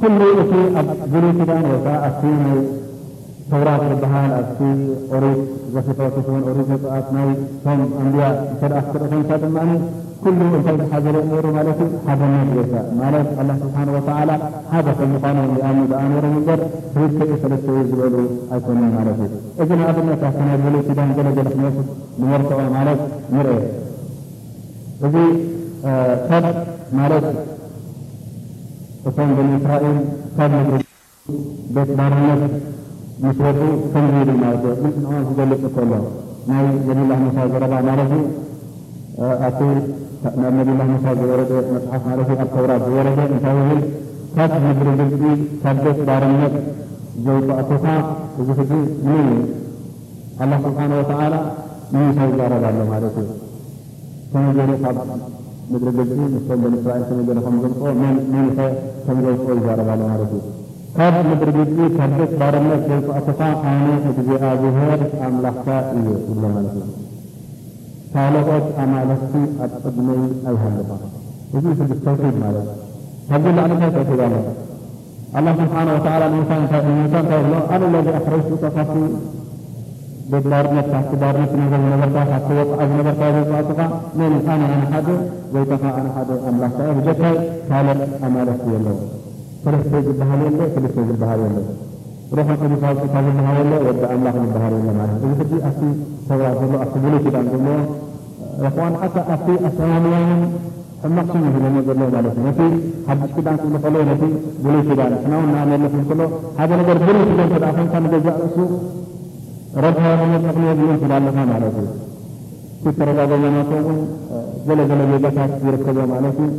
ኩሉ እቲ ኣብ ብሉይ ኪዳን ወይከዓ ኣብቲ ናይ ተውራት ዝበሃል ኣብቲ ኦሪት ዘፍጥረትውን ኦሪት ዘፅኣት ናይ ቶም ኣንብያ እንተደኣ ክትርኢ ኮንካ ድማኒ ኩሉ እንታይ ዝሓዘለ ነይሩ ማለት እዩ ሓደነት ወይካ ማለት ኣላ ስብሓን ወተዓላ ሓደ ከም ምኳኑ ይኣምኑ ደኣ ነይሩ እምበር ክልተ ሰለስተ ዝበሉ ኣይኮኑን ማለት እዩ እዚ ንኣብነት ኣብቲ ናይ ብሉይ ኪዳን ገለገለ ክንወስድ ንመርትዖ ማለት ንርአ እዚ ሰብ ማለት እቶም በኒ እስራኤል ካብ ምድሪ ቤት ባርነት ምስ ወፁ ከምዚ ኢሉ ማለት እዩ ግልፂ ንዖም ክገልፅ ከሎ ናይ ነቢላ ሙሳ ዘረባ ማለት እዩ ናብ ነቢላ ሙሳ ዝወረደ መፅሓፍ ማለት ኣብ ተውራት ዝወረደ እንታይ ይብል ካብ ምድሪ ግልፂ ካብ ቤት ባርነት ዘውፃእቱካ እዚ ሕጂ ምን እዩ ኣላ ስብሓን ወተዓላ ንሙሳ ይዛረብ ኣሎ ማለት እዩ ከመይ ካብ ምድሪ ግልፂ ምስቶም በን እስራኤል ከመይ ገይሩ ከም ዘምፅኦ መንኸ ከም ዘውፅኦ ይዛረብ ኣሎ ማለት እዩ ካብ ምድሪ ግልፂ ካብ ቤት ባርነት ዘውፃእቱካ ኣነ እግዚኣብሔር ኣምላኽካ እዩ ይብሎ ማለት እዩ ካልኦት ኣማለክቲ ኣብ ቅድመይ ኣይሃልኻ እዚ ሕዱስ ተውሒድ ማለት እዩ ካብዚ ላዕሊ እንታይ ተውሒድ ኣሎ ኣላ ስብሓን ወተዓላ ንሙሳ እንታይ ብሎ ኣነ ለዚ ኣክረጅቱካ ካብቲ ቤት ባርነት ካብቲ ባርነት ነገር ዝነበርካ ካብቲ ወፅዓ ዝነበርካ ዘውፃእቱካ መን ኣነ ኣነ ሓደ ወይተኻ ኣነ ሓደ ኣምላኽካ እየ ብጀካይ ካልእ ኣማለክቲ የለዎ ሰለስተ ዝበሃል የለ ክልተ ዝበሃል የለ ሩሕ ቅዱስ ኣውፅካ ዝበሃል የለ ወዲ ኣምላኽ ዝበሃል የለ ማለት እዚ ሕጂ ኣብቲ ተውራት ዘሎ ኣብቲ ብሉይ ኪዳን ዘለዎ ይኹዋን ሓታ ኣብቲ ኣሰማምያንን ሕማቅ ስም ሂቦሞ ዘሎ ማለት እዩ ነቲ ሓድሽ ኪዳን ክብሉ ከሎ ነቲ ብሉይ ኪዳን ሕናውን ንኣመለፍ ከሎ ሓደ ነገር ብሉይ ኪዳን ተደኣ ኮንካ ንገዛእ ርእሱ ረድሃ ጠቅሚ የብሉ ትዳ ኣለካ ማለት እዩ እቲ ተረጋገመናቶ እውን ገለገለ ዜጋታት ይርከቦ ማለት እዩ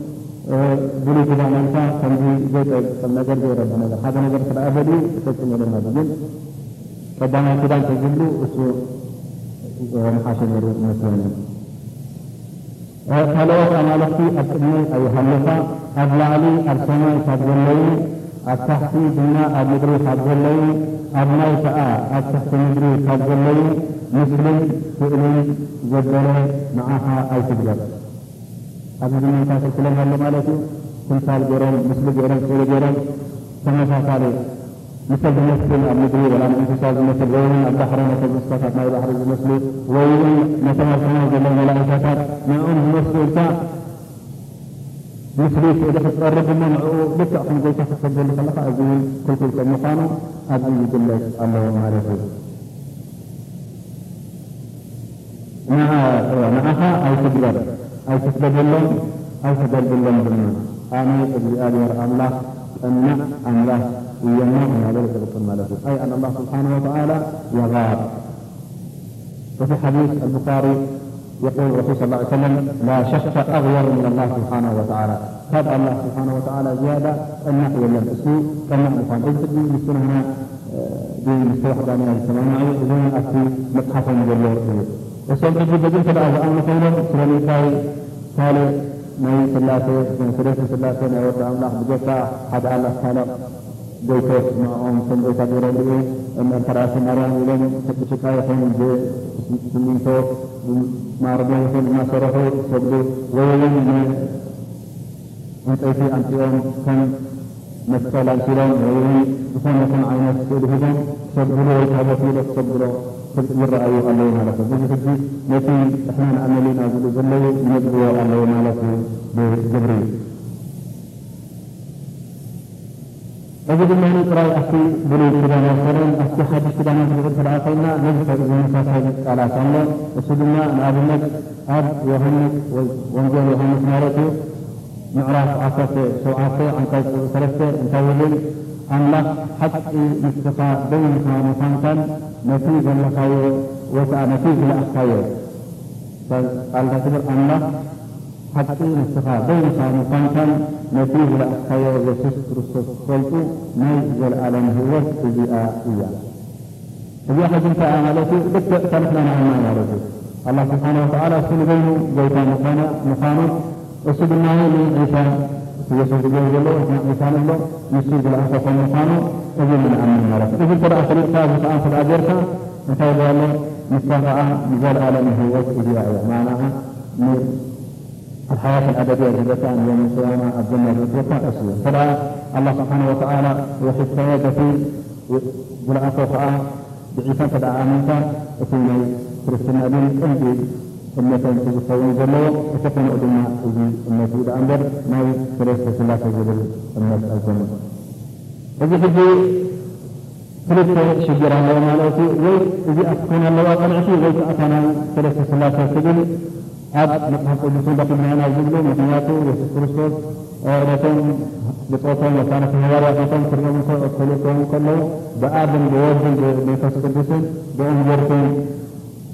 ብሉይ ኪዳን እንካ ከምዚ ዘይጠቅም ነገር ዘይረብ ነገር ሓደ ነገር ክደኣ በድዩ ተፈፅም የለና ግን ቀዳማይ ኪዳን ተዝብሉ እሱ መሓሸ ነይሩ ይመስለኒ ካልኦት ኣማለክቲ ኣብ ቅድሚ ኣይሃለካ ኣብ ላዕሊ ኣብ ሰማይ ካብ ዘለዩ ኣታሕቲድና ኣብ ምድሪ ካብ ዘለዉ ኣማይ ከዓ ኣብ ታሕቲ ምድሪ ካብ ዘለዉ ምስልን ስእልን ዘበለ ንዓኻ ኣይትግበር ኣብዚ ምንታ ስልስለም ኣሎ ማለት እዩ ትምሳል ገይሮም ምስሊ ገይሮም ስእሊ ገይሮም ተመሳሳሊ ንሰብ ዝመስል ኣብ ምድሪ ወላ ንእንስሳ ዝመስል ወይ ኣብ ባሕሪ ነተብ እንስሳታት ናይ ባሕሪ ዝመስሉ ወይ እውን ነተማርሰማ ዘለዉ መላእክታት ንኦም ዝመስሉ እልካ مثلي إذا تقرب منه لك عشان قلت نعم، نعم. تقبل لك. لك أقول كنت تسمحانه أبي يقول لك الله ما عليك مع معها أو تقبل. أو تقبل لهم. أو تقبل لهم بالنار أنا أبي آل الله أن الله ويمنع من ذلك الحكم له أي أن الله سبحانه وتعالى يغار وفي حديث البخاري يقول الرسول صلى الله عليه وسلم لا شك أغير من الله سبحانه وتعالى هذا الله سبحانه وتعالى زيادة النحو ولا الأسلوب كما نقول إذا تبي مسنا هنا دي مستوى حدانية السماعي إذن أتي متحف مجلور وسوف تجد بدل كذا أذا أنا خيرا سلامي قال ናይ ስላሴ ሰለስተ ስላሴ ናይ ወዲ ኣምላኽ ብጀካ ሓደ ኣላህ ካልእ ጎይቶት ንኦም ከም ጎይታ ገይረሉ እንተራእሲ ማርያም ኢሎም ተጭቃ ይኹን ብስሚንቶ ማርዶ ይኹን እናሰርሑ ሰግዱ ወይ እውን ዕንፀይቲ ኣንፅኦም ከም መስቀል ኣንሲሎም ወይ እውን ዝኾነ ይኹን ዓይነት ስእሊ ሂቦም ሰግድሉ ወይ ታቦት ኢሎ ክሰግድሎ ይረአዩ ኣለዉ ማለት እዩ እዚ ሕጂ ነቲ እሕና ንኣመሊና ዝብሉ ዘለዉ ይነግብዎ ኣለዉ ማለት እዩ ብግብሪ እዚ ድማ ጥራይ ኣብቲ ብሉይ ኪዳን ወሰለን ኣብቲ ሓድሽ ኪዳናት ዝብል ተደኣ ኮይና ነዚ ዝመሳሳይ ቃላት ኣሎ እሱ ድማ ንኣብነት ኣብ ዮሃንስ ወንጌል ዮሃንስ ማለት እዩ ምዕራፍ ዓሰርተ ሸውዓተ ዓንቀጽ ሰለስተ እንታይ ይብል ኣምላኽ ሓቂ ንስኻ ደይንካ ምዃንካን ነቲ ዘለኻዮ ወይ ከዓ ነቲ ዝለኣኽካዮ ቃልታ ትብል ኣምላኽ حتى نستخاء بين صامقان نتيجة الخير لسستر السلطة نزل الألم هو تجيء إياه. إذا حجمت أعمالته بك تلفنا يا رجل. الله سبحانه وتعالى سنو بينه جيتا مخانا مخانا أسد النعيم عيسى. يسوع جل جلاله عيسى الله يسوع بالعصا فمخانا أجل من أمن مالك إذا ترى أخرج كاف سعان سبع جرسا نتيجة الله مستفعة نزل ألم هو تجيء إياه. معناها الحياة الأبدية زبتان يوم القيامة الجنة زبتان أسوية فلا الله سبحانه وتعالى وحكاية في بلعته فأ بعيسى تدع آمنك እቲ ናይ ክርስትና ግን ቀንዲ እመተን ዝኸውን ዘለዎ እተኮንኡ ድማ እዚ እመት ዳኣ እምበር ናይ ሰለስተ ስላሴ ዝብል እመት ኣይኮኑ እዚ ሕጂ ክልተ ሽግር ኣለዎ ማለት እዩ ወይ እዚኣ ትኮን ኣለዋ ቀንዕቲ ወይ ከኣታ ናይ ሰለስተ ስላሴ ትብል ኣብ መፅሓፍ ቅዱስ ረኪብናና ዝብሉ ምክንያቱ የሱስ ክርስቶስ ነቶም ብፆቶም ወሳነት ህዋርያቶም ክርኦም ክልእከውን ከለዉ ብኣብን ብወድን ብመንፈስ ቅዱስን ብኦም ገርኩም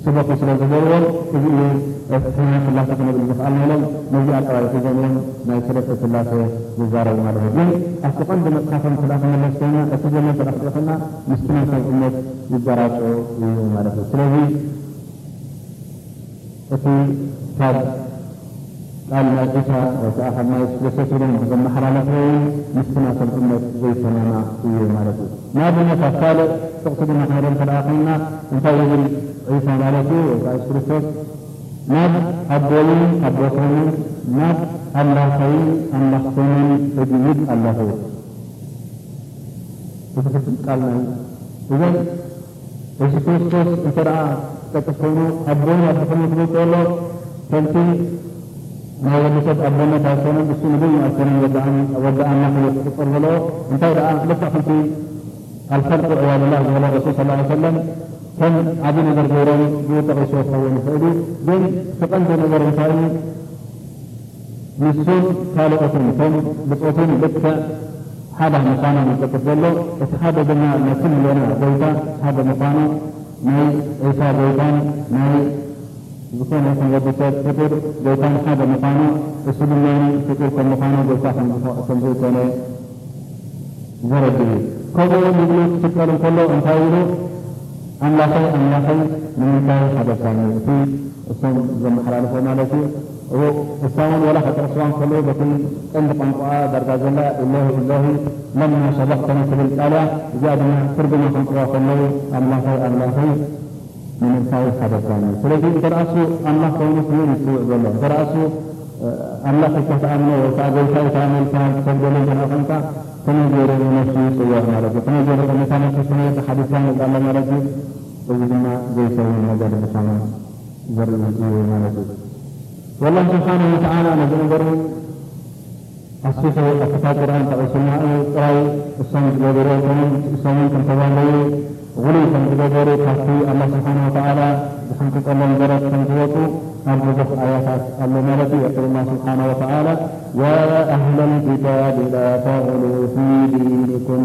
ስበኩ ስለ ዝገርዎም እዚ እዩ ሕና ስላሴ ክንብል ዝኽኣልና ኢሎም ነዚ ኣቀባቢ ሒዞም ናይ ሰለስተ ስላሴ ዝዛረቡ ማለት እዩ ግን ኣብቲ ቀንዲ መፅሓፎም ስላ ክመለስ ኮይና እቲ ዘመን ተረክጥኽና ምስትና ሰብ እነት ይገራጮ እዩ ማለት እዩ ስለዚ እቲ ካብ ቃል ናይ ዒሳ ወይከዓ ካብ ናይ ስለሰትሎም ዘመሓላለፈ ምስትና ሰብ እነት ዘይሰመና እዩ ማለት እዩ ንኣብነት ኣብ ካልእ ጥቕሲ ድማ ክነደም ተደኣ ኮይና እንታይ ይብል ዒሳ ማለት እዩ ወይከዓ የሱስ ክርስቶስ ናብ ኣቦይን ኣቦቶምን ናብ ኣላኸይን ኣላኽቶምን እድይድ ኣለኹ እቲ ፍልፍል ቃል ናይ እዘን የሱስ ክርስቶስ እንተ ደኣ ጠቅስ ኮይኑ ኣቦን ኣቦቶምን ክብል ከሎ ከምቲ ናይ ወዲ ሰብ ኣቦነት ኣይኮነን እሱ ንብይ ኣይኮነን ወዳኣና ክቅፅር ዘለዎ እንታይ ደኣ ልካ ክንቲ ኣልፈልቁ ዕባድላ ዝበሎ ረሱል ስ ሰለም ከም ዓብ ነገር ገይሮም ብጠቂሶ ክኸውን ይኽእሉ ግን ተቐንዲ ነገር እንታይ ንሱን ካልኦትን ከም ብፆትን ልክዕ ሓደ ምኳኖ ይጠቅስ ዘሎ እቲ ሓደ ድማ ነትን ሌና ጎይታ ሓደ ምኳኖ ናይ ዒሳ ጎይታን ናይ ዝኾነ ከም ወዲ ሰብ ፍጡር ጎይታን ሓደ ምኳኑ እሱ ድማ ፍጡር ከም ምኳኑ ጎይታ ከም ዘይኮነ ዘረድ እዩ ከምኡውን ይብሉ ክፍቀል እንከሎ እንታይ ኢሉ ኣምላኸይ ኣምላኸይ ንምንታይ ሓደሳኒ እቲ እሶም ዘመሓላልፎ ማለት እዩ الثاني ولقد أسوان قلوبكم انتقم قراء درجازلا الله الله لما سبقتنا في الآلة؟ زادنا قربنا قراء الله الله الله من الثاني خبرتنا سلسل ترأس الله كونه من السوء بالله ترأس الله كتعامل وتعامل وتعامل تبدل من أخنك كما جير نفسي سيار مالك كما جير مثلا كسنة حديثا قال مالك وإذا ما جيسا من مجال بسانا ذر الجيو مالك والله سبحانه وتعالى مجنبرين السيسة والأفتاة الآن تغسلنا أي إسرائي السلام تبادرين كمان السلام تنتظامي غلي تنتظامي كافي الله سبحانه وتعالى بحمد الله مجرد تنتظامي أرجوك آيات الله الملك يقول الله سبحانه وتعالى يا أهل الكتاب لا تغلوا في دينكم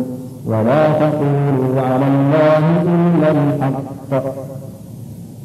ولا تقولوا على الله إلا الحق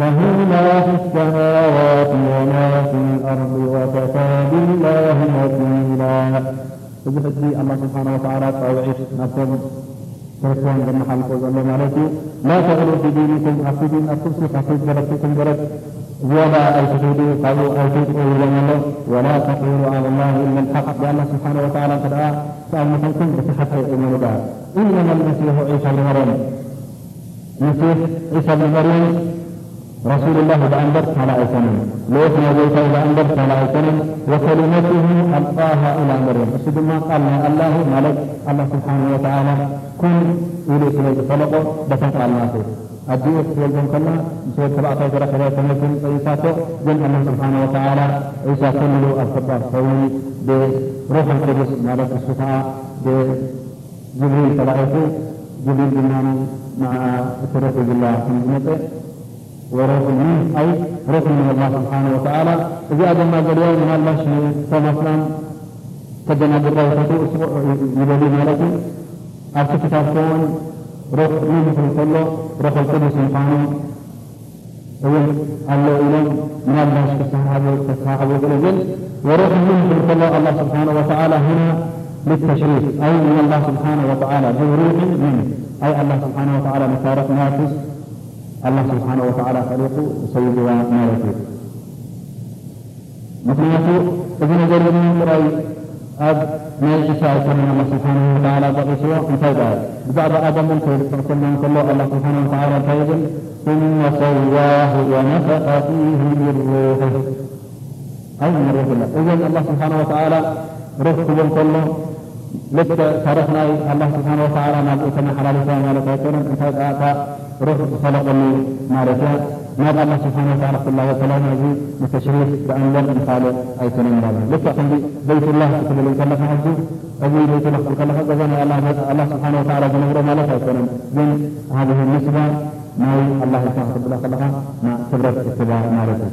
له ما في السماوات وما في الأرض وكفى بالله وكيلا وبحجي الله سبحانه وتعالى طوعيش نفسه ክርስቲያን ዘመሓልቆ ዘሎ ማለት እዩ ላ ተቕሉ ፊ ዲንኩም ኣብቲ ዲን ኣትኩብሲ ካብቲ ዝገረፍኩም ገረፍ ወላ ኣይትኽዱ ካብኡ ኣይትውጥቁ ኢሎም ኣሎ ወላ ተقሉ ኣብ ላه ኢለ ልሓቅ ብኣላ ስብሓን ወተላ እንተ ደኣ ካብ ንኾንኩም እቲ ሓቂ እሙን ዳ ኢነማ ልመሲሑ ዒሳ ብን መርየም መሲሕ ዒሳ ብን መርየም رسول الله بأنبر فلا أيكنن لوثنا زيتا بأنبر فلا أيكنن وكلمته ألقاها إلى مريم أسد ما قال الله ملك الله سبحانه وتعالى كن إلي سليك خلقه بسن قال ناسه أديه سيلكم كنا سيد سبعة عشر خلال سنة عيساته جن الله سبحانه وتعالى عيسى كله الخطة كوني بروح القدس ملك الشفاعة بجبريل تلعيته جبريل بنام مع سرة الله في المنطقة وركنه أي ركن من الله سبحانه وتعالى. إذا ما قرية ما الله شيء فمثلا كدنا بالرأي يبالي مالكي. أبتو كتاب كون روح من الله روح القدس سبحانه وين الله إلهم من الله كسحابه كسحابه بالجن وروح من الله الله سبحانه وتعالى هنا للتشريف. أي من الله سبحانه وتعالى بروح منه أي الله سبحانه وتعالى مفارق نافس الله سبحانه وتعالى خليقه وسيد مالكه مثل ما يقول ابن جرير بن مري أب من عشاء الله سبحانه وتعالى بغي بغيته وانتهى بعد آدم من كل كل كله الله سبحانه وتعالى خير ثم سواه ونفخ فيه من روحه. اي من روح الله؟ إذن الله سبحانه وتعالى روح كل كله. لك تعرفنا الله سبحانه وتعالى ما بيتنا حلال سواء ما لك يكون انتهى رزق خلقني ما رجاء ماذا الله سبحانه وتعالى صلى الله عليه وسلم يجي متشريف بأن لم يقال أي تنين بابا لك بيت الله سبحانه وتعالى حبه أبي بيت الله سبحانه وتعالى حبه الله الله سبحانه وتعالى جنوره ما لك تنين من هذه النسبة؟ ما الله سبحانه وتعالى خلقها ما تبرك اتباع ما رجاء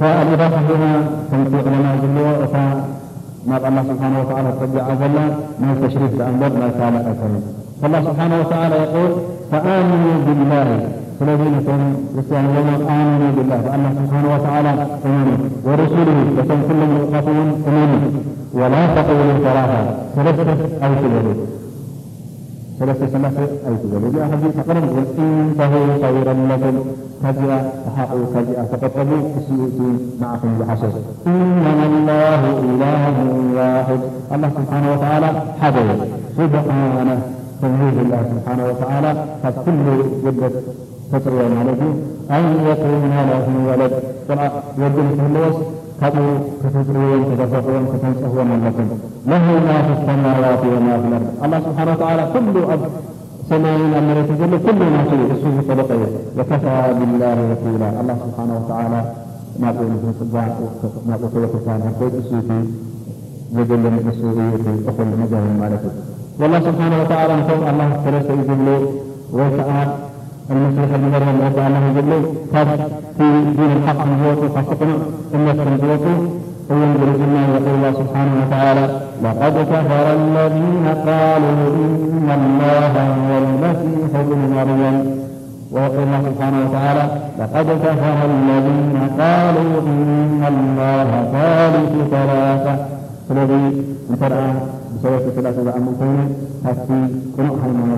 فالإضافة هنا تنتيق لنا جميع وفا ما الله سبحانه وتعالى تبع أزلا من تشريف الأنبر ما كان أسلم فالله سبحانه وتعالى يقول فآمنوا بالله. الذين يستعين يوم آمنوا بالله. فالله سبحانه وتعالى أمنه ورسوله وكم كل مؤقتون أمنه ولا تقولوا ثلاثة. ثلاثة أو كذلك ثلاثة ثلاثة أو كذلك جاء حديث قرن يقول إن تهوا خيرا لكم. فجأة فحقوا فجأة فقد قبلوا السيئة معكم بحشر إنما الله إله واحد. الله سبحانه وتعالى حذر صدق ካብ ኩሉ ጉደት ተፅርዮ ማለት እዩ ኣን የኩነ ለሁ ወለድ ቆልዓ ወዲ ንክህልዎስ ካብኡ ክተፅርዎን ክተፈቅዎን ክተንፅህዎን ኣለኩም ለሁ ማ fi ሰማዋት ወማ ፊ ልኣርድ ኣላ ስብሓን ወተዓላ ኩሉ ኣብ ሰማይን ኣብ መሬት ዘሎ ኩሉ ናት እሱ ዝጠለቀ እዩ ወከፋ ብላህ ወኪላ ኣላ ስብሓን ወተዓላ ናብኡ ንክፅባዕ ናብኡ ተወክልካ ንርኮይ እሱ እቲ ዘገልን እሱ እዩ እቲ እኹል መገህን ማለት እዩ ወላ ስብሓን ወተዓላ ንቶም ኣላ ሰለስተ እዩ وسعى المصلح بن مريم رضي الله عنه يقول تاج في دين الحق من جوته فاسقنا ثم يسلم جوته وينزل الجنة يقول الله سبحانه وتعالى لقد كفر الذين قالوا إن الله هو المسيح ابن مريم. ويقول الله سبحانه وتعالى لقد كفر الذين قالوا إن الله ثالث ثلاثة. الذي انترأى بسورة ثلاثة بأمكانه هاتي كنوحا من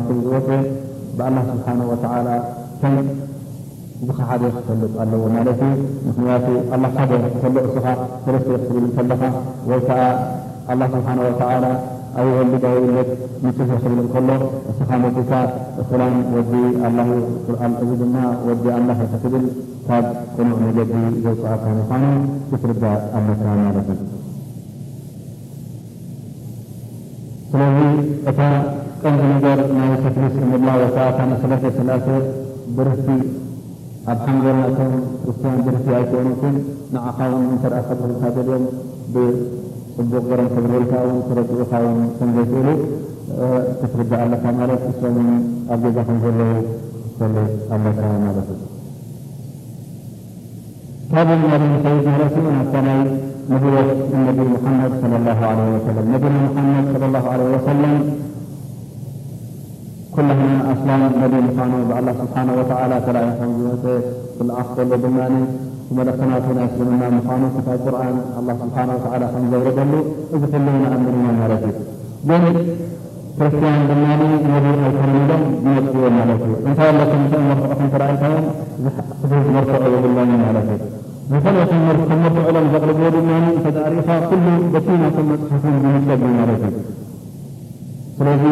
بالله سبحانه وتعالى كم بخ حد يتفلط الله مالتي مخنيات الله حد يتفلط سخا فلس يتفل من كلها الله سبحانه وتعالى أي اللي جاي لك نتفه يتفل من كله سخا مكسا السلام ودي الله القرآن أجد ما ودي الله يتفل تاب كل من جدي يوسع كان يفرد أمسا مالتي سلامي أتا ቀንድ ነገር ናይ ተክሊ እስልምና ወይ ከዓ እታ መሰለተ ስላሴ ብርህቲ ኣብ ሓንጎል ናቶም እቶም ብርህቲ ኣይኮኑኩን ንዓኻ እውን እንተደኣ ከብርካ ዘልዮም ብፅቡቅ ገረም ክብርልካ እውን ክረድኡካ እውን ከም ዘይክእሉ ክትርዳእ ኣለካ ማለት እሶም ኣብ ገዛ ከም ዘለዉ ትፈልጥ ኣለካ ማለት እዩ ካብኡ ናብ ንኸይድ ማለት እዩ ናብታ ናይ ንብወት ነቢ ሙሓመድ صለ ላሁ ለ ወሰለም ነቢና ሙሓመድ صለ ላሁ ለ ወሰለም ኩላህና ኣስላም ነቢ ምኳኑ ብኣላ ስብሓነ ወተዓላ ተላእዩ ከም ዝመፀ ክልኣኽ ከሎ ድማ መለክናቱ ናይ እስልምና ምኳኑ ክታብ ቁርኣን ኣላ ስብሓነ ወተዓላ ከም ዘውረደሉ እዚ ኩሉ ንኣምንና ማለት እዩ ግን ክርስትያን ድማ ነቢ ኣይከርሚሎም ዝመፅዎ ማለት እዩ እንታይ ኣለኩም እንታይ መርክዖኩም ተረኣይታዮም ዝመርክዖ የብሎም ማለት እዩ ዝፈለየ ከመርክዕሎም ዘቕልብዎ ድማ ተዳሪኻ ኩሉ በቲ ናቶም መፅሓፍን ዝምፀግ ማለት እዩ ስለዚ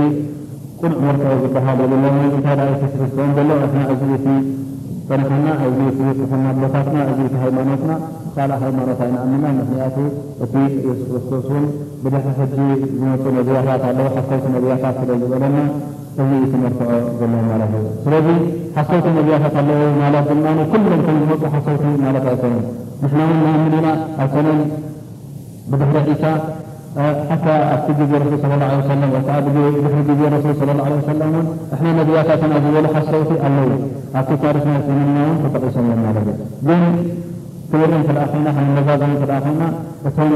كل عمر توجه هذا لله ما يجب هذا يستفسرون بل أثناء أجلسي فنحن اجلسي فنحن كنا بلطاتنا هاي هيمانتنا قال هيمانتنا أمنا نحياتي وفي يستفسرون بدأ حجي بمثل على الله حصلت نبياتات في ولما فهي تمرتع جل ما له. سلذي الرياضات على الله ما له جل كلهم كل موت حصلت ما له أسنين نحن من أمرنا أسنين بدحر عيسى أتى أتجي الرسول صلى الله عليه وسلم وتأبجي بحجي الرسول صلى الله عليه وسلم إحنا نبي أساسنا أجي له حسيتي الليل أتجي رسول من النوم فتقل صلى الله عليه وسلم تورن في الأخينا هم نزاغن في الأخينا وتم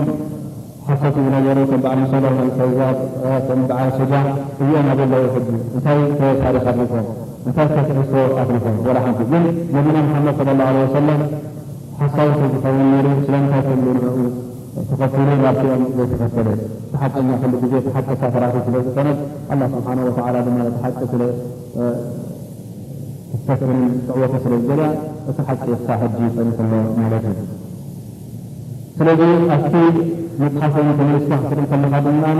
حسيت من يروت بعد صلى الله عليه وسلم بعد شجاع اليوم أبي الله يحبه. انتهي في تاريخ أبوكم انتهي في تاريخ أبوكم ولا حمد جن نبينا محمد صلى الله عليه وسلم حسيت بتوليه سلمت في الأولى ናብቲኦም ዘይተኸተለ ተሓቀኛ ክሉ ግዜ ተሓቂ ሳፈራቲ ስለ ዝኾነት ኣላ ስብሓን ወላ ድማ ተሓቂ ስለ ተስተፍርን ዕወተ ስለ ዝገልያ እቲ ሓቂ ክሳ ሕጂ ፀኒከሎ ማለት እዩ ስለዚ ኣብቲ መፅሓፎም ተመልስካ ክትርኢ ከለካ ድማኒ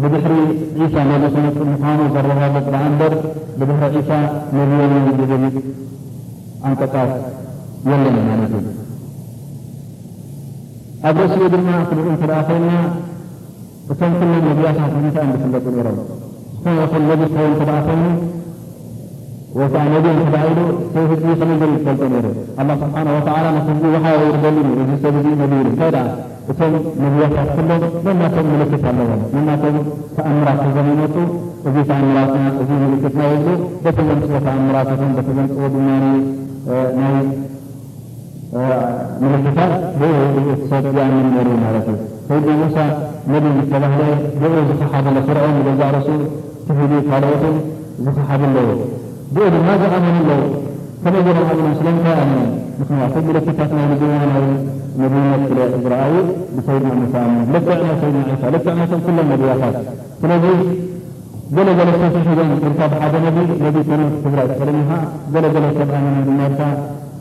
ብድሕሪ ዒሳ ነቢ ስመፅ ምኳኑ ዘረጋገፅ ዳ እምበር ብድሕሪ ዒሳ ነብዮን ዝብል ኣንቀጣት የለን ማለት እዩ ኣብ ርእሲኡ ድማ ክልኡ እንተደኣ ኮይና እቶም ኩሎም ነቢያታት ንምንታይ እንድፍለጡ ነይሮም ዝኾነ ይኹን ነቢ ክኸውን እንተደኣ ኮይኑ ወከዓ ነቢ እንተደኣ ኢሉ ሰብ ህዝቢ ከመይ ገሉ ዝፈልጦ ነይሩ ኣላ ስብሓነ ወተዓላ ነቲ ህዝቢ ውሓ ይርደሉ እዚ ሰብ እዚ ነቢ ኢሉ እንታይ ደኣ እቶም ነቢያታት ኩሎም ነናቶም ምልክት ኣለዎም ነናቶም ተኣምራት ሒዞም ይመፁ እዚ ተኣምራትና እዚ ምልክትና የብሉ በቲ ዘምፅዎ ተኣምራትትን በቲ ዘምፅዎ ድማ ናይ ምልክታት ብኡ ሰብ ይኣምን ነይሩ ማለት እዩ ሰይድና ሙሳ ነቢ ዝተባህለ ብኡ ዝኸሓበለ ፍርዖን ገዛእ ርሱ ትህሉ ካልኦትን ዝኸሓብ ኣለዎ ብኡ ድማ ዝኣመኑ ኣለዉ ከመይ ገይሮም ኣብኖም ስለምንታይ ኣምኖም ምክንያቱ ምልክታት ናይ ንግና ናይ ነቢይነት ስለ ዝረኣዩ ብሰይድና ሙሳ ኣምኖም ልክዕ ናይ ሰይድና ዒሳ ልክዕ ናቶም ኩሎም ነቢያታት ስለዚ ገለገለ ሰብ ሒዞም ኢልካ ብሓደ ነቢ ነቢ ኮኑ ትግራይ ትኽእልን ኢኻ ገለገለ ሰብ ኣመኖም ድማ ኢልካ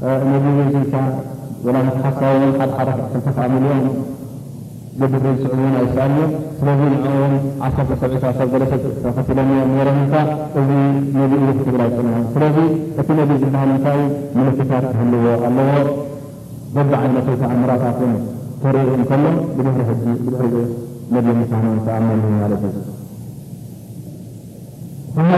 مدينة ولا متحصرين قد حركة تسعة مليون جدد السعوديين أيساني سلازين عون عشرة سبعة عشر جلسة فقتلهم نيرا نساء إذي نبي إلي في تقرأي سنة سلازي أتي نبي جدها نساء من اتفاق هلو الله ضد عن نسوة عمرات عقلين تريد كلهم بدهر هجي بدهر نبي نساء نساء عمالهم على جزء ثم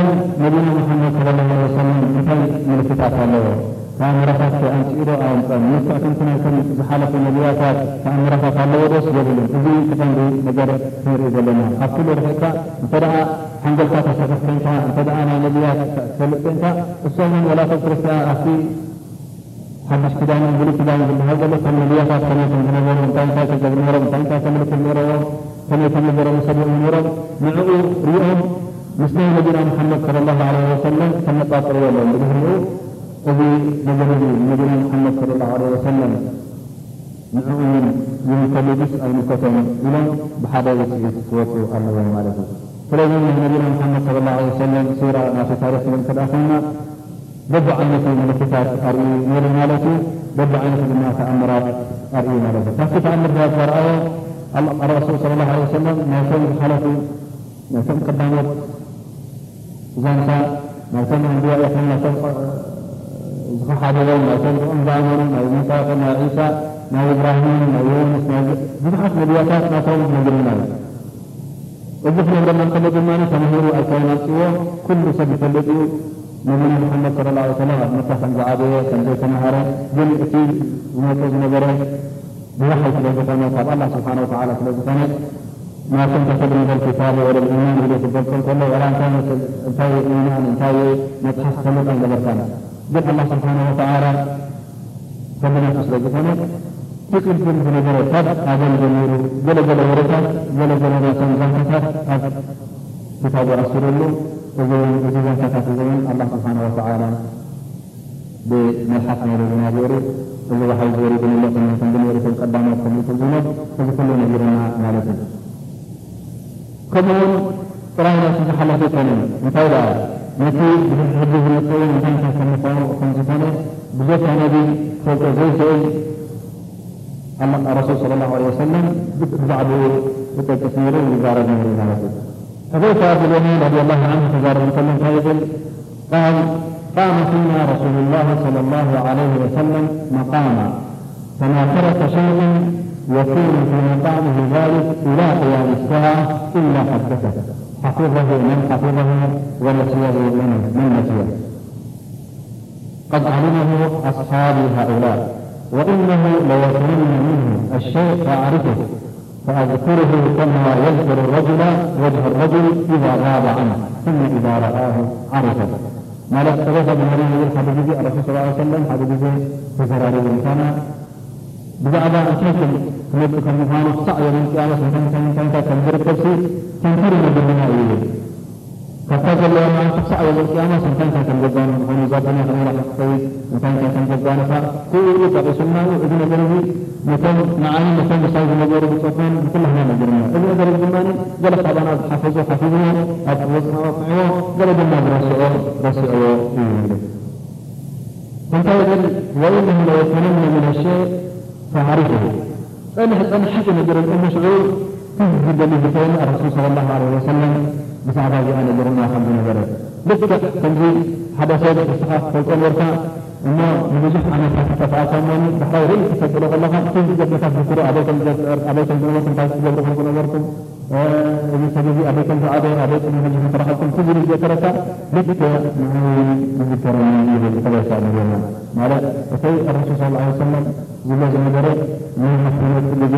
نبينا محمد صلى الله عليه وسلم كتاب من اتفاق الله ተአምረታት አንፂሩ ኣውፅን ንሳቶም ክናይቶም ዝሓለፉ ነቢያታት ተኣምረታት ኣለዎ ዶስ የብሉን እዚ ክፈንዲ ነገር ክንርኢ ዘለና ኣብ ኩሉ ርሕካ እንተ ደኣ ሓንጎልካ ተሸፈፍከንካ እንተ ደኣ ናይ ነቢያት ተልፅንካ እሶምን ወላቶም ክርስቲያን ኣብቲ ሓዱሽ ክዳንን ብሉይ ክዳን ዝበሃል ዘሎ ከም ነቢያታት ከመይ ከም ዝነበሩ እንታይ እንታይ ከገብ ነይሮም እንታይ እንታይ ከምልክ ነይሮም ከመይ ከም ነገሮም ሰድኦም ነይሮም ንዕኡ ሪኦም ምስ ናይ ነቢና ሙሓመድ ስለ ላሁ ለ ወሰለም ከነጣፅርዎ ኣለዎም ብድሕሪኡ وبنجمه نجم محمد صلى الله عليه وسلم ንዕኡን ዝምከልድስ ኣይምከቶም ኢሎም ብሓደ ውፅኢት ክወፁ ኣለዎም ማለት እዩ ስለዚ ነቢና ሙሓመድ صለ ላه ሰለም ሲራ ናቱ ታሪክ ክብል ከዳ ኮይና በቢ ዓይነቱ ምልክታት ኣርእዩ ነይሩ ማለት እዩ በቢ ዓይነቱ ድማ ተኣምራት ኣርእዩ ማለት እዩ ካብቲ ተኣምርታት ዘረኣዮ ረሱል صለ ላه ለ ሰለም ናይቶም ዝሓለፉ ናይቶም ቀዳሞት ዛንሳ ናይቶም ኣንብያ ኢኹም ናይቶም فخذوا ما سمعوا انظامهم ما ميثاق ما عيسى ما إبراهيم ما يونس ما ብዙሓት ነቢያታት ናቶም ነገርና እዩ እዚ ክነግረና እንከሎ ድማ ተምሂሩ ኣልካይና ኣምፅዎ ኩሉ ሰብ ይፈልጥ እዩ ነቢና ሙሐመድ ስለ ላ ሰለም ኣብ መካ ከምዝዓበየ ከምዘይተምሃረ ግን እቲ ዝመቶ ዝነበረ ብዋሓይ ስለ ዝኾነ ካብ ኣላ ስብሓን ወተዓላ ስለ ዝኾነ ما كنت تدري الكتاب ولا الايمان الذي تذكر كله ولا انت انت ايمان انت نتحسن عند بركانه ذكر الله سبحانه وتعالى. ربنا تصل بكونك يقل في مثل جلسات هذا الجميل. جل جل ورثة. جل جل رأسا زنكتة كتاب رسول الله. وزين وزين زين الله سبحانه وتعالى. بملحق نير الجنازوري وزي وحي زوري بن الله سبحانه وتعالى. في القدام والقبول في الجنوب وزي كل ما مالته كمون قرآن الله سبحانه وتعالى مەسی هەردووەکەی ئەم خەمەخانە بزۆر کانەبی خۆکە زۆر زۆر أما الرسول صلى الله عليه وسلم بعد بتكثير وزارة من الناس فكيف أبو رضي الله عنه تزار وسلم فيقول قال قام فينا رسول الله صلى الله عليه وسلم مقاما فما ترك شيئا يكون في مقامه ذلك إلى قيام الساعة إلا حدثه حفظه من حفظه ونسيه من من نسيه قد علمه أصحابي هؤلاء وإنه ليسلم منه الشيء فأعرفه فأذكره كما يذكر الرجل وجه الرجل إذا غاب عنه ثم إذا رآه عرفه. ما لا استغاث من الحبيبي الرسول صلى الله عليه وسلم حبيبي في فراري الإنسان. بدا أشكل ويتسمحان السعي من كانت تنسان كانت تنفر كسي تنفر من الدنيا إليه فقال الله ما أنت سعي من كانت تنسان كانت تنفر من ذاتنا خميرا حقوي وكانت تنفر ذاتنا كل يتعي سنة إذن أدري مكان معاني مكان بسعيد مدير بسعفان بكل هنا مدرنا إذن أدري الجماني قال صعبان حفظوا حفظوا أتوسنا وفعوا قال جمال رسعوا رسعوا فانتهى وإنه لو يتمنى من الشيء فعرفه أنا أنا حتى نجر الأم شعور جدا بفتين الرسول صلى الله عليه وسلم بسعادة أنا جرنا خمس نجرة لك تنزيل هذا سيد الصحة فالقول ورقا إنه نجح أنا تفعل سامون بحاول تفضل الله خمسين جدا بفتين عليكم جدا عليكم جدا عليكم جدا عليكم جدا ስለዚህ አቤትን ተአደ አቤትን ምን ተራሐኩም ትዝል እየተረታ ልክ ዝተረ ተበሳ ነውና ማለት እሰይ ረሱል ስ ላ ሰለም ዝሎ ዝነበረ ንሕነት ግዜ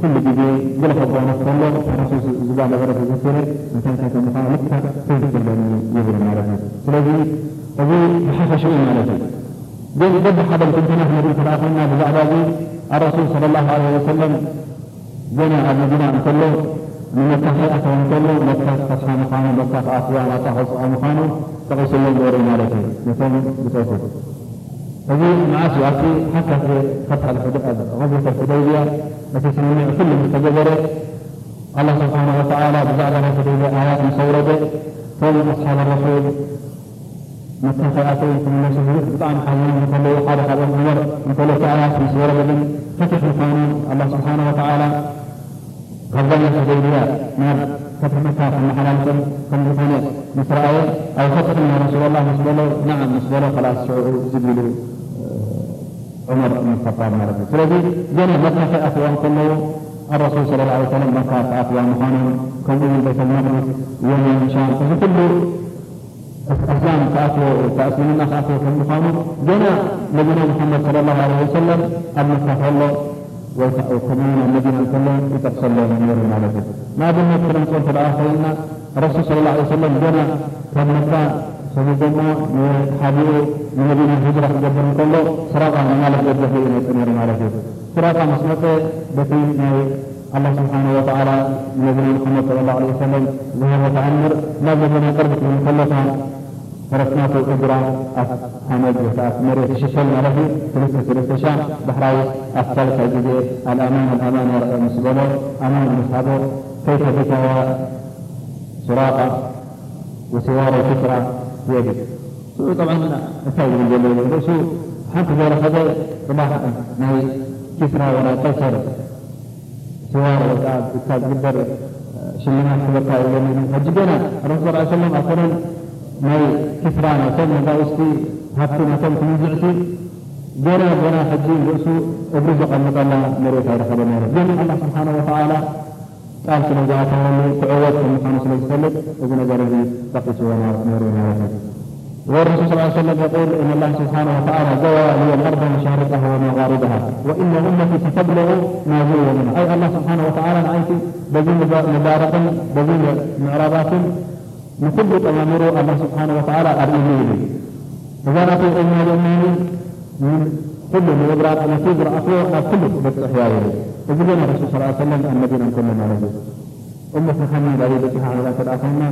ኩሉ ግዜ ገለ ከጓነ ከሎ ረሱል ዝባ ነበረ ተዘክረ እንታይ እንታይ ከምኳኑ ልክ ትዝለኒ ይብል ማለት ነው ስለዚ እዚ ብሓፈሽኡ ማለት እዩ ግን በቢ ሓደ ትንትነት ንርኢ ተደኣ ኮይና ብዛዕባ እዚ ኣረሱል ስለ ላሁ ለ ወሰለም ገና ኣብ መዲና እንከሎ መሳኺ ኣኸው እንከሎ መሳኽ ፈትሓ ምዃኑ መሳኽ ኣፍያ ናታ ክፅዖ ምዃኑ ተቐስሎ ገይሩ ማለት እዩ ነቶም ብጠፉ እዚ መዓስ እዩ ኣብቲ ሓካት ፈትሓ غዝወተ ሕደይብያ እቲ ስምምዕ ኩሉ ምስተገበረ ኣላህ ስብሓን ወተዓላ ብዛዕባ ናይ ሕደይብያ ኣያት ምሰውረደ ቶም ኣስሓብ ረሱል መታኸኣተይ ክመለሱ ህሉት ብጣዕሚ ሓዘን እንከለዉ ሓደ ካብኦም ዑመር እንከሎ ቲ ኣያት ምስ ወረደ ግን ፈትሕ ምዃኑ ኣላ ስብሓን ወተዓላ غضبنا حديبية من فتح مكة ثم حلالكم ثم بطون إسرائيل أو خطف من رسول الله مسبله نعم مسبله خلاص شعور جبريل آه، عمر بن الخطاب ማለት ነው مكة في أخوان كل يوم الرسول صلى الله عليه وسلم مكة في أخوان خانهم كل يوم بيت المقدس يمن شام فكل أحزان كأفو كأسلمنا كأفو كم مخانهم جنا نبينا محمد صلى الله عليه وسلم أبنى الله. وكمان النبي صلى الله عليه وسلم. يتصلى من على ذلك ما بنا كلام صوت الآخرين الرسول صلى الله عليه وسلم جنا كمتا سمجنا حبيب النبي الهجرة جبنا كله سراقا من على ذلك من على ذلك سراقا مسمته بتي الله سبحانه وتعالى نبينا محمد صلى الله عليه وسلم وهو متعمر لا بد من قربة من كلها ፈረስናቱ እግራ ኣብ ሓመድ ወከኣት መሬት ይሽፈል ማለት እዩ ክልተ ሰለስተ ሻ ባሕራዊ ኣብ ሳልሳይ ግዜ ኣልኣማን ኣልኣማን የርአ ምስ በሎ ኣማን ምስ ሃቦ ከይተፊታዋ ስራቃ ወሲዋሮ ክስራ የብ ኡ ጠብዓ እንታይ ዝብል ዘሎ ዩ ርእሱ ሓንቲ ዘረኸበ ፅባሕ ናይ ክስራ ወላ ቀሰር ሲዋሮ ወከዓ እካ ዝግበር ሽልማት ክበካ የለን ሕጂ ገና ረሱ ስ ሰለም ኣኮነን ናይ ክስራ ናቶም ነጋውስቲ ሃብቲ ናቶም ትምዝዕቲ ገና ገና ሕጂ ርእሱ እግሪ ዘቐምጠላ መሬት ኣይረኸበ ነሩ ግን ኣላ ስብሓነ ወተዓላ ቃል ስለ ዝኣተወሉ ክዕወት ከም ምዃኑ ስለ ዝፈልጥ እዚ ነገር እዚ ጠቂስዎ ነሩ ማለት እዩ والرسول صلى اه عليه وسلم يقول إن الله سبحانه وتعالى زوى لي الأرض مشارقها ومغاربها وإن أمتي ستبلغ ما زوي منها أي الله سبحانه وتعالى نعيت بذي مباركا بذي معرابات ንኩሉ ጠማምሮ ኣላ ስብሓን ወተዓላ ኣርእዩ ይብል እዛ ናተ እኛ ድእማኒ ኩሉ ንምብራቅ ነቲ ዝረኣትዎ ናብ ኩሉ በፅሕ ያ ይብል እዚ ገና ረሱል ስ ሰለም ኣብ መዲና ንከሎ ማለት እዩ እመት መሓመድ ኣበይ በፂሓ ላ ተደኣ ኮይና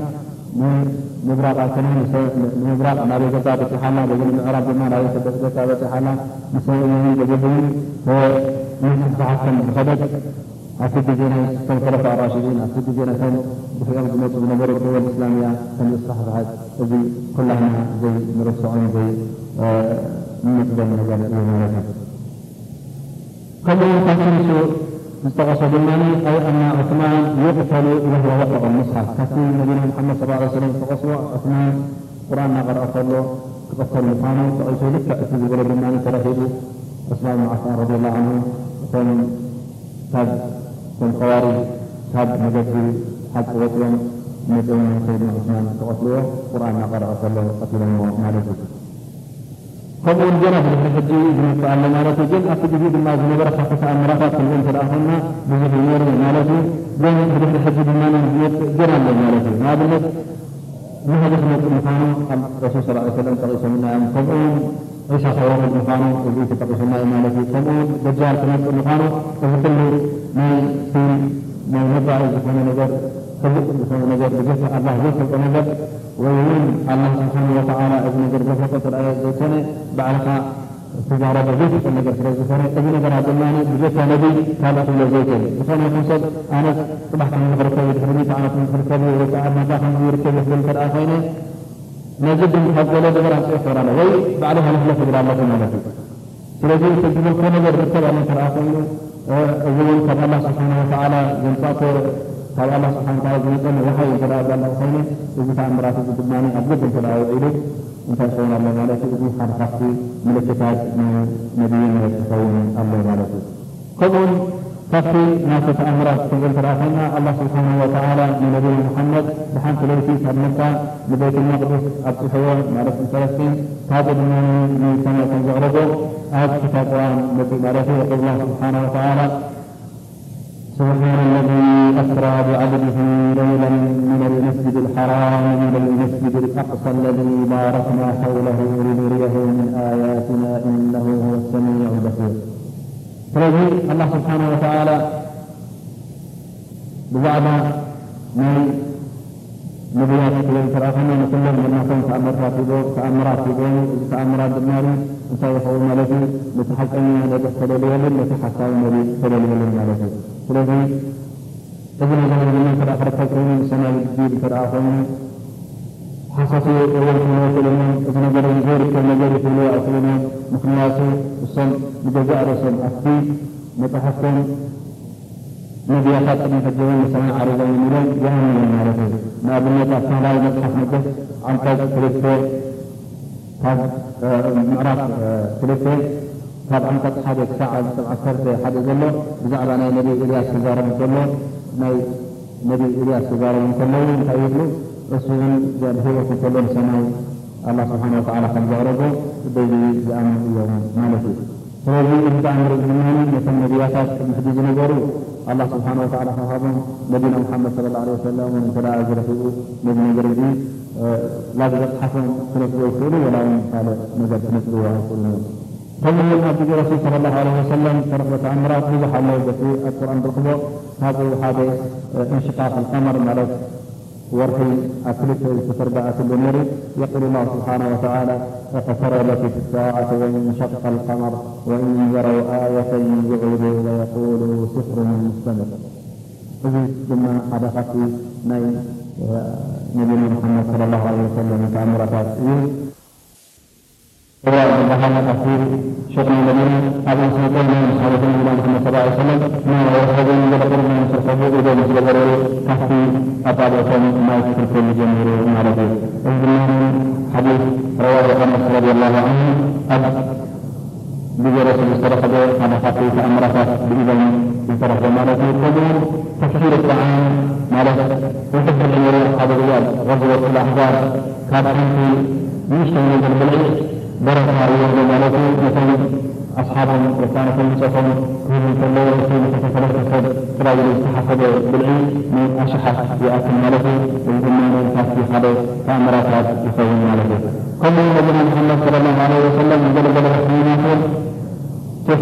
ንምብራቅ ኣከነ ንምብራቅ ናበይ ገዛ በፂሓላ በዚ ምዕራብ ድማ ናበይ ገዛ በፂሓላ ምስእመኒ በዘህኒ ንስሓከም ዝኸደድ ኣብቲ أسد جنة فانطلق الراشدين أسد جنة وفي أرض موت بن نمر الدول الإسلامية كم الصحفة زي كلها زي نور الصعون زي بالنسبة للمملكة قبل تنسوا مستغصى بالمعنى أي أن عثمان يقتل وهو وثق المصحف. كثير من نبينا محمد صلى الله عليه وسلم استغصوا عثمان قرآن نغر أصله تقتل مقامه فأرسل لك أسد بن نمر الدول الإسلامية ترهيب عثمان رضي الله عنه وكان ከዋሪጅ ካብ መገዲ ሓቂ ወፅኦም መፅኦም ሰይድና ዑስማን ተቐትልዎ ቁርኣን እናቀርአ ከሎ ቀትሎዎ ማለት እዩ ከምኡውን ገና ብድሕሪ ሕጂ ዝመፅእ ኣሎ ማለት እዩ ግን ኣብቲ ግዜ ድማ ዝነበረ ካፍቲ ተኣምራታት ክንርኢ እንተደኣ ኮይና ብዙሕ ይነሩ ማለት እዩ ግን ብድሕሪ ሕጂ ድማ ዝመፅእ ገና ኣሎ ማለት እዩ ንኣብነት ንህዲ ክመፅእ ምዃኑ ኣብ ረሱል ስ ሰለም ጠቂሶምና እዮም ከምኡውን ዒሳ ከወርድ ምዃኑ እዚ ተጠቂሱና እዩ ማለት እዩ ከምኡውን ደጃል ክመፅእ ምዃኑ እዚ ኩሉ ናይ ናይ መባዒ ዝኾነ ነገር ከብቅ ዝኾኑ ነገር ብጀካ ኣላ ዘይፈልጦ ነገር ወይ እውን ኣላ ስብሓን ወተዓላ እዚ ነገር ዘፈጠ ተረኣየ ዘይኮነ ባዕልካ ትዛረበ ዘይፍጠ ነገር ስለ ዝኾነ እዚ ነገር ድማ ብጀካ ነቢ ካልእ ክብሎ ዘይክእል ዝኾነ ይኹን ሰብ ኣነ ፅባሕ ከም ዝኽርከብ ድሕሪ ዓመት ዝኽርከብ ወይከዓ መታ ከም ይርከብ ይኽብል ተደኣ ኮይነ ነዚ ግን ካብ ገለ ነገር ኣንፅኦ ክብራ ኣሎ ወይ ባዕሉ ሃለፍለፍ ይብል ኣለኹ ማለት እዩ ስለዚ ዝብልኮ ነገር ርከብ ኣለ ተረኣ ኮይኑ እዚ እውን ካብ ኣላ ስብሓን ወተዓላ ዘንፃእኮ ካብ ኣላ ስብሓን ታላ ዝመፀን ውሓይ እንተደኣ ዘላ ኮይኑ እዚ ተኣምራት እዚ ድማ ኣብ ገድ እንተደኣ ውዒሉ እንታይ ይኸውን ኣሎ ማለት እዩ እዚ ሓደ ካብቲ ምልክታት ናይ ነብይነት ይኸውን ኣሎ ማለት እዩ ከምኡውን ካብቲ ናቲ ተኣምራት ክንብል እንተደኣ ኮይና ኣላ ስብሓን ወተዓላ ንነቢይ ሙሓመድ ብሓንቲ ለይቲ ካብ መካ ንቤት ልመቅድስ ኣብፅሕዎ ማለት ንፈለስጢን ካብኡ ድማ ንሰማይ ከም ዘቕረቦ ኣብ ክታብ ቁርኣን መፅእ ማለት እዩ የቁል ላ ስብሓነ ወተዓላ سبحان الذي أسرى بعبده ليلا من المسجد الحرام إلى المسجد الأقصى الذي باركنا حوله لنريه من آياتنا إنه هو السميع البصير ስለዚህ አላህ ስብሓን ወተዓላ ብዛዕባ ናይ ነቢያት ክብል ተራኸና ንኩሎም ነናቶም ተኣምርታት ሂቦ ተኣምራት ሂቦም እዚ ተኣምራት ድማ እንታይ ይኸውን ማለት እዩ ነቲ ሓቀኛ ነቢዕ ተደልየሉን ነቲ ሓሳዊ ነቢዕ ተደልየሉን ማለት እዩ ስለዚ እዚ ነገር ድማ ተዳ ክርከብ ኮይኑ ብሰማይ ዲ ተደኣ ኮይኑ خاصة يقول سليمان ابن جرير غير كان جرير في الواقع سليمان مقناطي الصن بجزاء رسم أكفي متحسن نبي أخذ أبن فجوان لسماع عرضا وملان جهن من عرضه ما أبن يتأثنى لا يمتحف نكس عن طيب ثلاثة هذا معرف ثلاثة هذا عن قد حدث ساعة سبعة عشرة حدث له بزعب أنا نبي إلياس زاره كله نبي إلياس زاره كله يقول እሱውን ብህይወቱ ከሎም ሰማይ አላ ስብሓን ወተዓላ ከም ዘቕረቦ በዚ ዝኣምኑ እዮም ማለት እዩ ስለዚ እንቲ ኣምሪ ዝምናኒ ነቶም ነቢያታት ምሕዲ ዝነበሩ አላ ስብሓን ወተዓላ ካሃቦም ነቢና ሙሓመድ ስለ ላ ወሰለም እንተዳ ዝረኪቡ ነዚ ነገር እዚ ላዝበፅሓፎም ክነስቦ ይኽእሉ ወላ እውን ካልእ ነገር ክነስብዎ ኣይኽእሉ እዮም ከምኡ እውን ኣብ ግዜ ረሱል ስለ ላሁ ለ ወሰለም ተረክቦ ተኣምራት ብዙሕ ኣለዉ በቲ ኣብ ቁርአን ዝረክቦ ካብኡ ሓደ እንሽቃቅ ልቀመር ማለት ورحي أفلت السفر بعث النير يقول الله سبحانه وتعالى فقصر في الساعة وإن شق القمر وإن يروا آية يعرض ويقول سحر مستمر. كما فزي في حدثت نبي محمد صلى الله عليه وسلم تعمرت فيه وعندما نقصير شكرا لنا هذا سنتين من صحابة النبي محمد صلى الله عليه وسلم. ما يرحب من جبر من صحابه إذا مسجبر كفي أطابة ما يترك لجميع المعرفة انظرنا من حديث رواه أنس رضي الله عنه. أب بجي رسول صرف به. على خطيف أمرك بإذن من طرف مالك القبور الطعام مالك وتكثير الجميع هذا الرجال غزوة الأحزاب كابتن في مش من درس عليه ذلك مثل اصحاب وكان كل شخص منهم كل يصيب فتفرق الصدر فلا يستحق بالعلم من اشحف ياكل ماله ويقول من ينفع في هذا فامر يسوي ماله قوله نبينا محمد صلى الله عليه وسلم من بلد الرحمن يقول كيف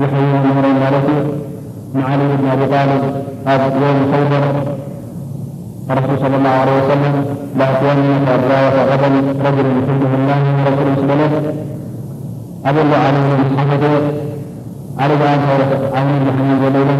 يحيي المرء مالته مع علي بن أبي طالب يوم خيبر الرسول صلى الله عليه وسلم لأتينك الراية غدا رجل يحبه الله ورسول مسلمه أدل عليه بصحبته على أن عين الحميد ليلة من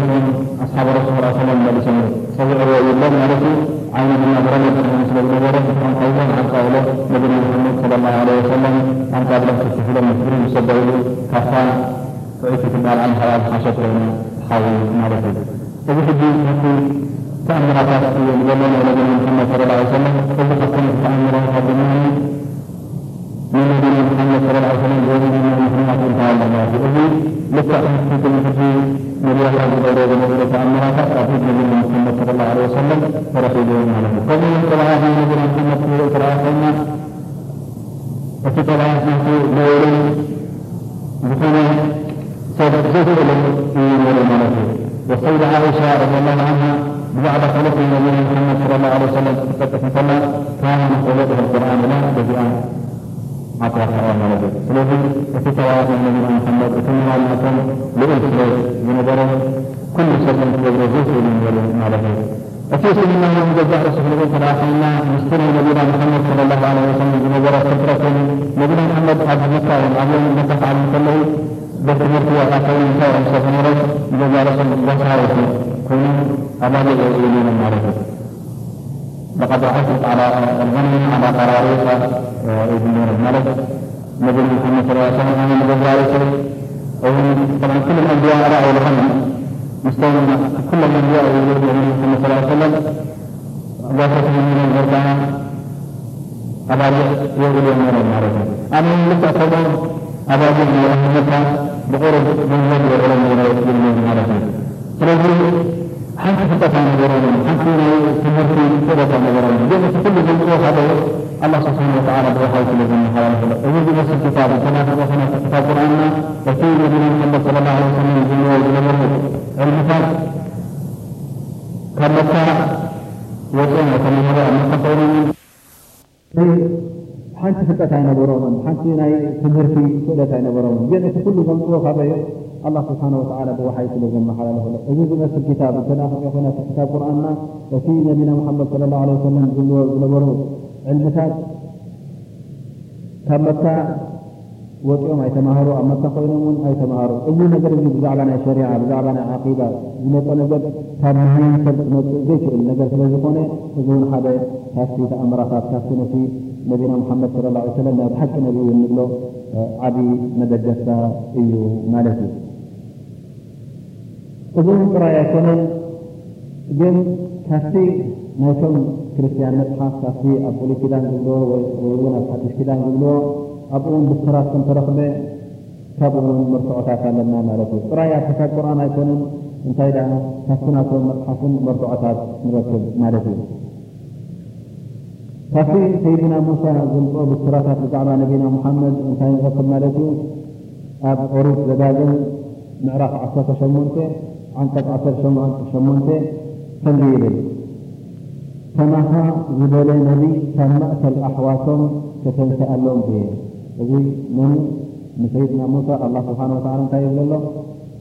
حدثنا حدثنا في كتاب الأمة وفيه من محمد صلى الله عليه وسلم الجميع والجمهور الحفاظ كان وسنة من هذا المقصود ሓንቲ ፍልጠት ኣይነበሮምን ሓንቲ ናይ ትምህርቲ ክእለት ኣይነበሮምን ግን እቲ ኩሉ ዘምፅኦ ካበይ ኣላ ስብሓን ወተዓላ ብወሓይ ስለ ዘመሓላለፈ ሎ እዚ ዝመስል ክታብ እንተናክሪኦ ኮይና እቲ ክታብ ቁርኣንና እቲ ነቢና ሙሓመድ صለ ላه ለ ወሰለም ዝልዎ ዝነበሩ ዕልምታት ካብ መካ وطيوم اي تماهروا اما تخوينهم اي تماهروا اي نجر اللي بزعبنا شريعة بزعبنا عقيدة ونطو نجر تامهين تبقى زيش اللي نجر سلزقوني تزون حدا تاسي تأمرات تاسي نسي نبينا محمد صلى الله عليه وسلم يتحق نبيه النجلو عبي مدجسة ايو مالكي تزون قرية كنن جن تاسي ناشم كريستيان نتحاس تاسي أبولي كدان جلو ويقولون أبحث كدان جلو ኣብኡውን ብስራት ክንተረኽበ ካብኡ ውን መርትዖታት ኣለና ማለት እዩ ጥራይ ኣፍካ ቁርን ኣይኮነን እንታይ ደኣ ካብቲናቶም መፅሓፍን መርትዖታት ንረክብ ማለት እዩ ካብቲ ሰይድና ሙሳ ዘምፅኦ ብስራታት ብዛዕባ ነቢና ሙሓመድ እንታይ ንረክብ ማለት እዩ ኣብ ኦሪት ዘዳግም ምዕራፍ 18 ዓንቀጽ 18 ከምዚ ይብል ከማኻ ዝበለ ነቢ ካብ ማእከል ኣሕዋቶም ከተንሰኣሎም ብየ እዚ መን ንሰይድና ሙሳ ኣላ ስብሓን ወተላ እንታይ ይብለሎ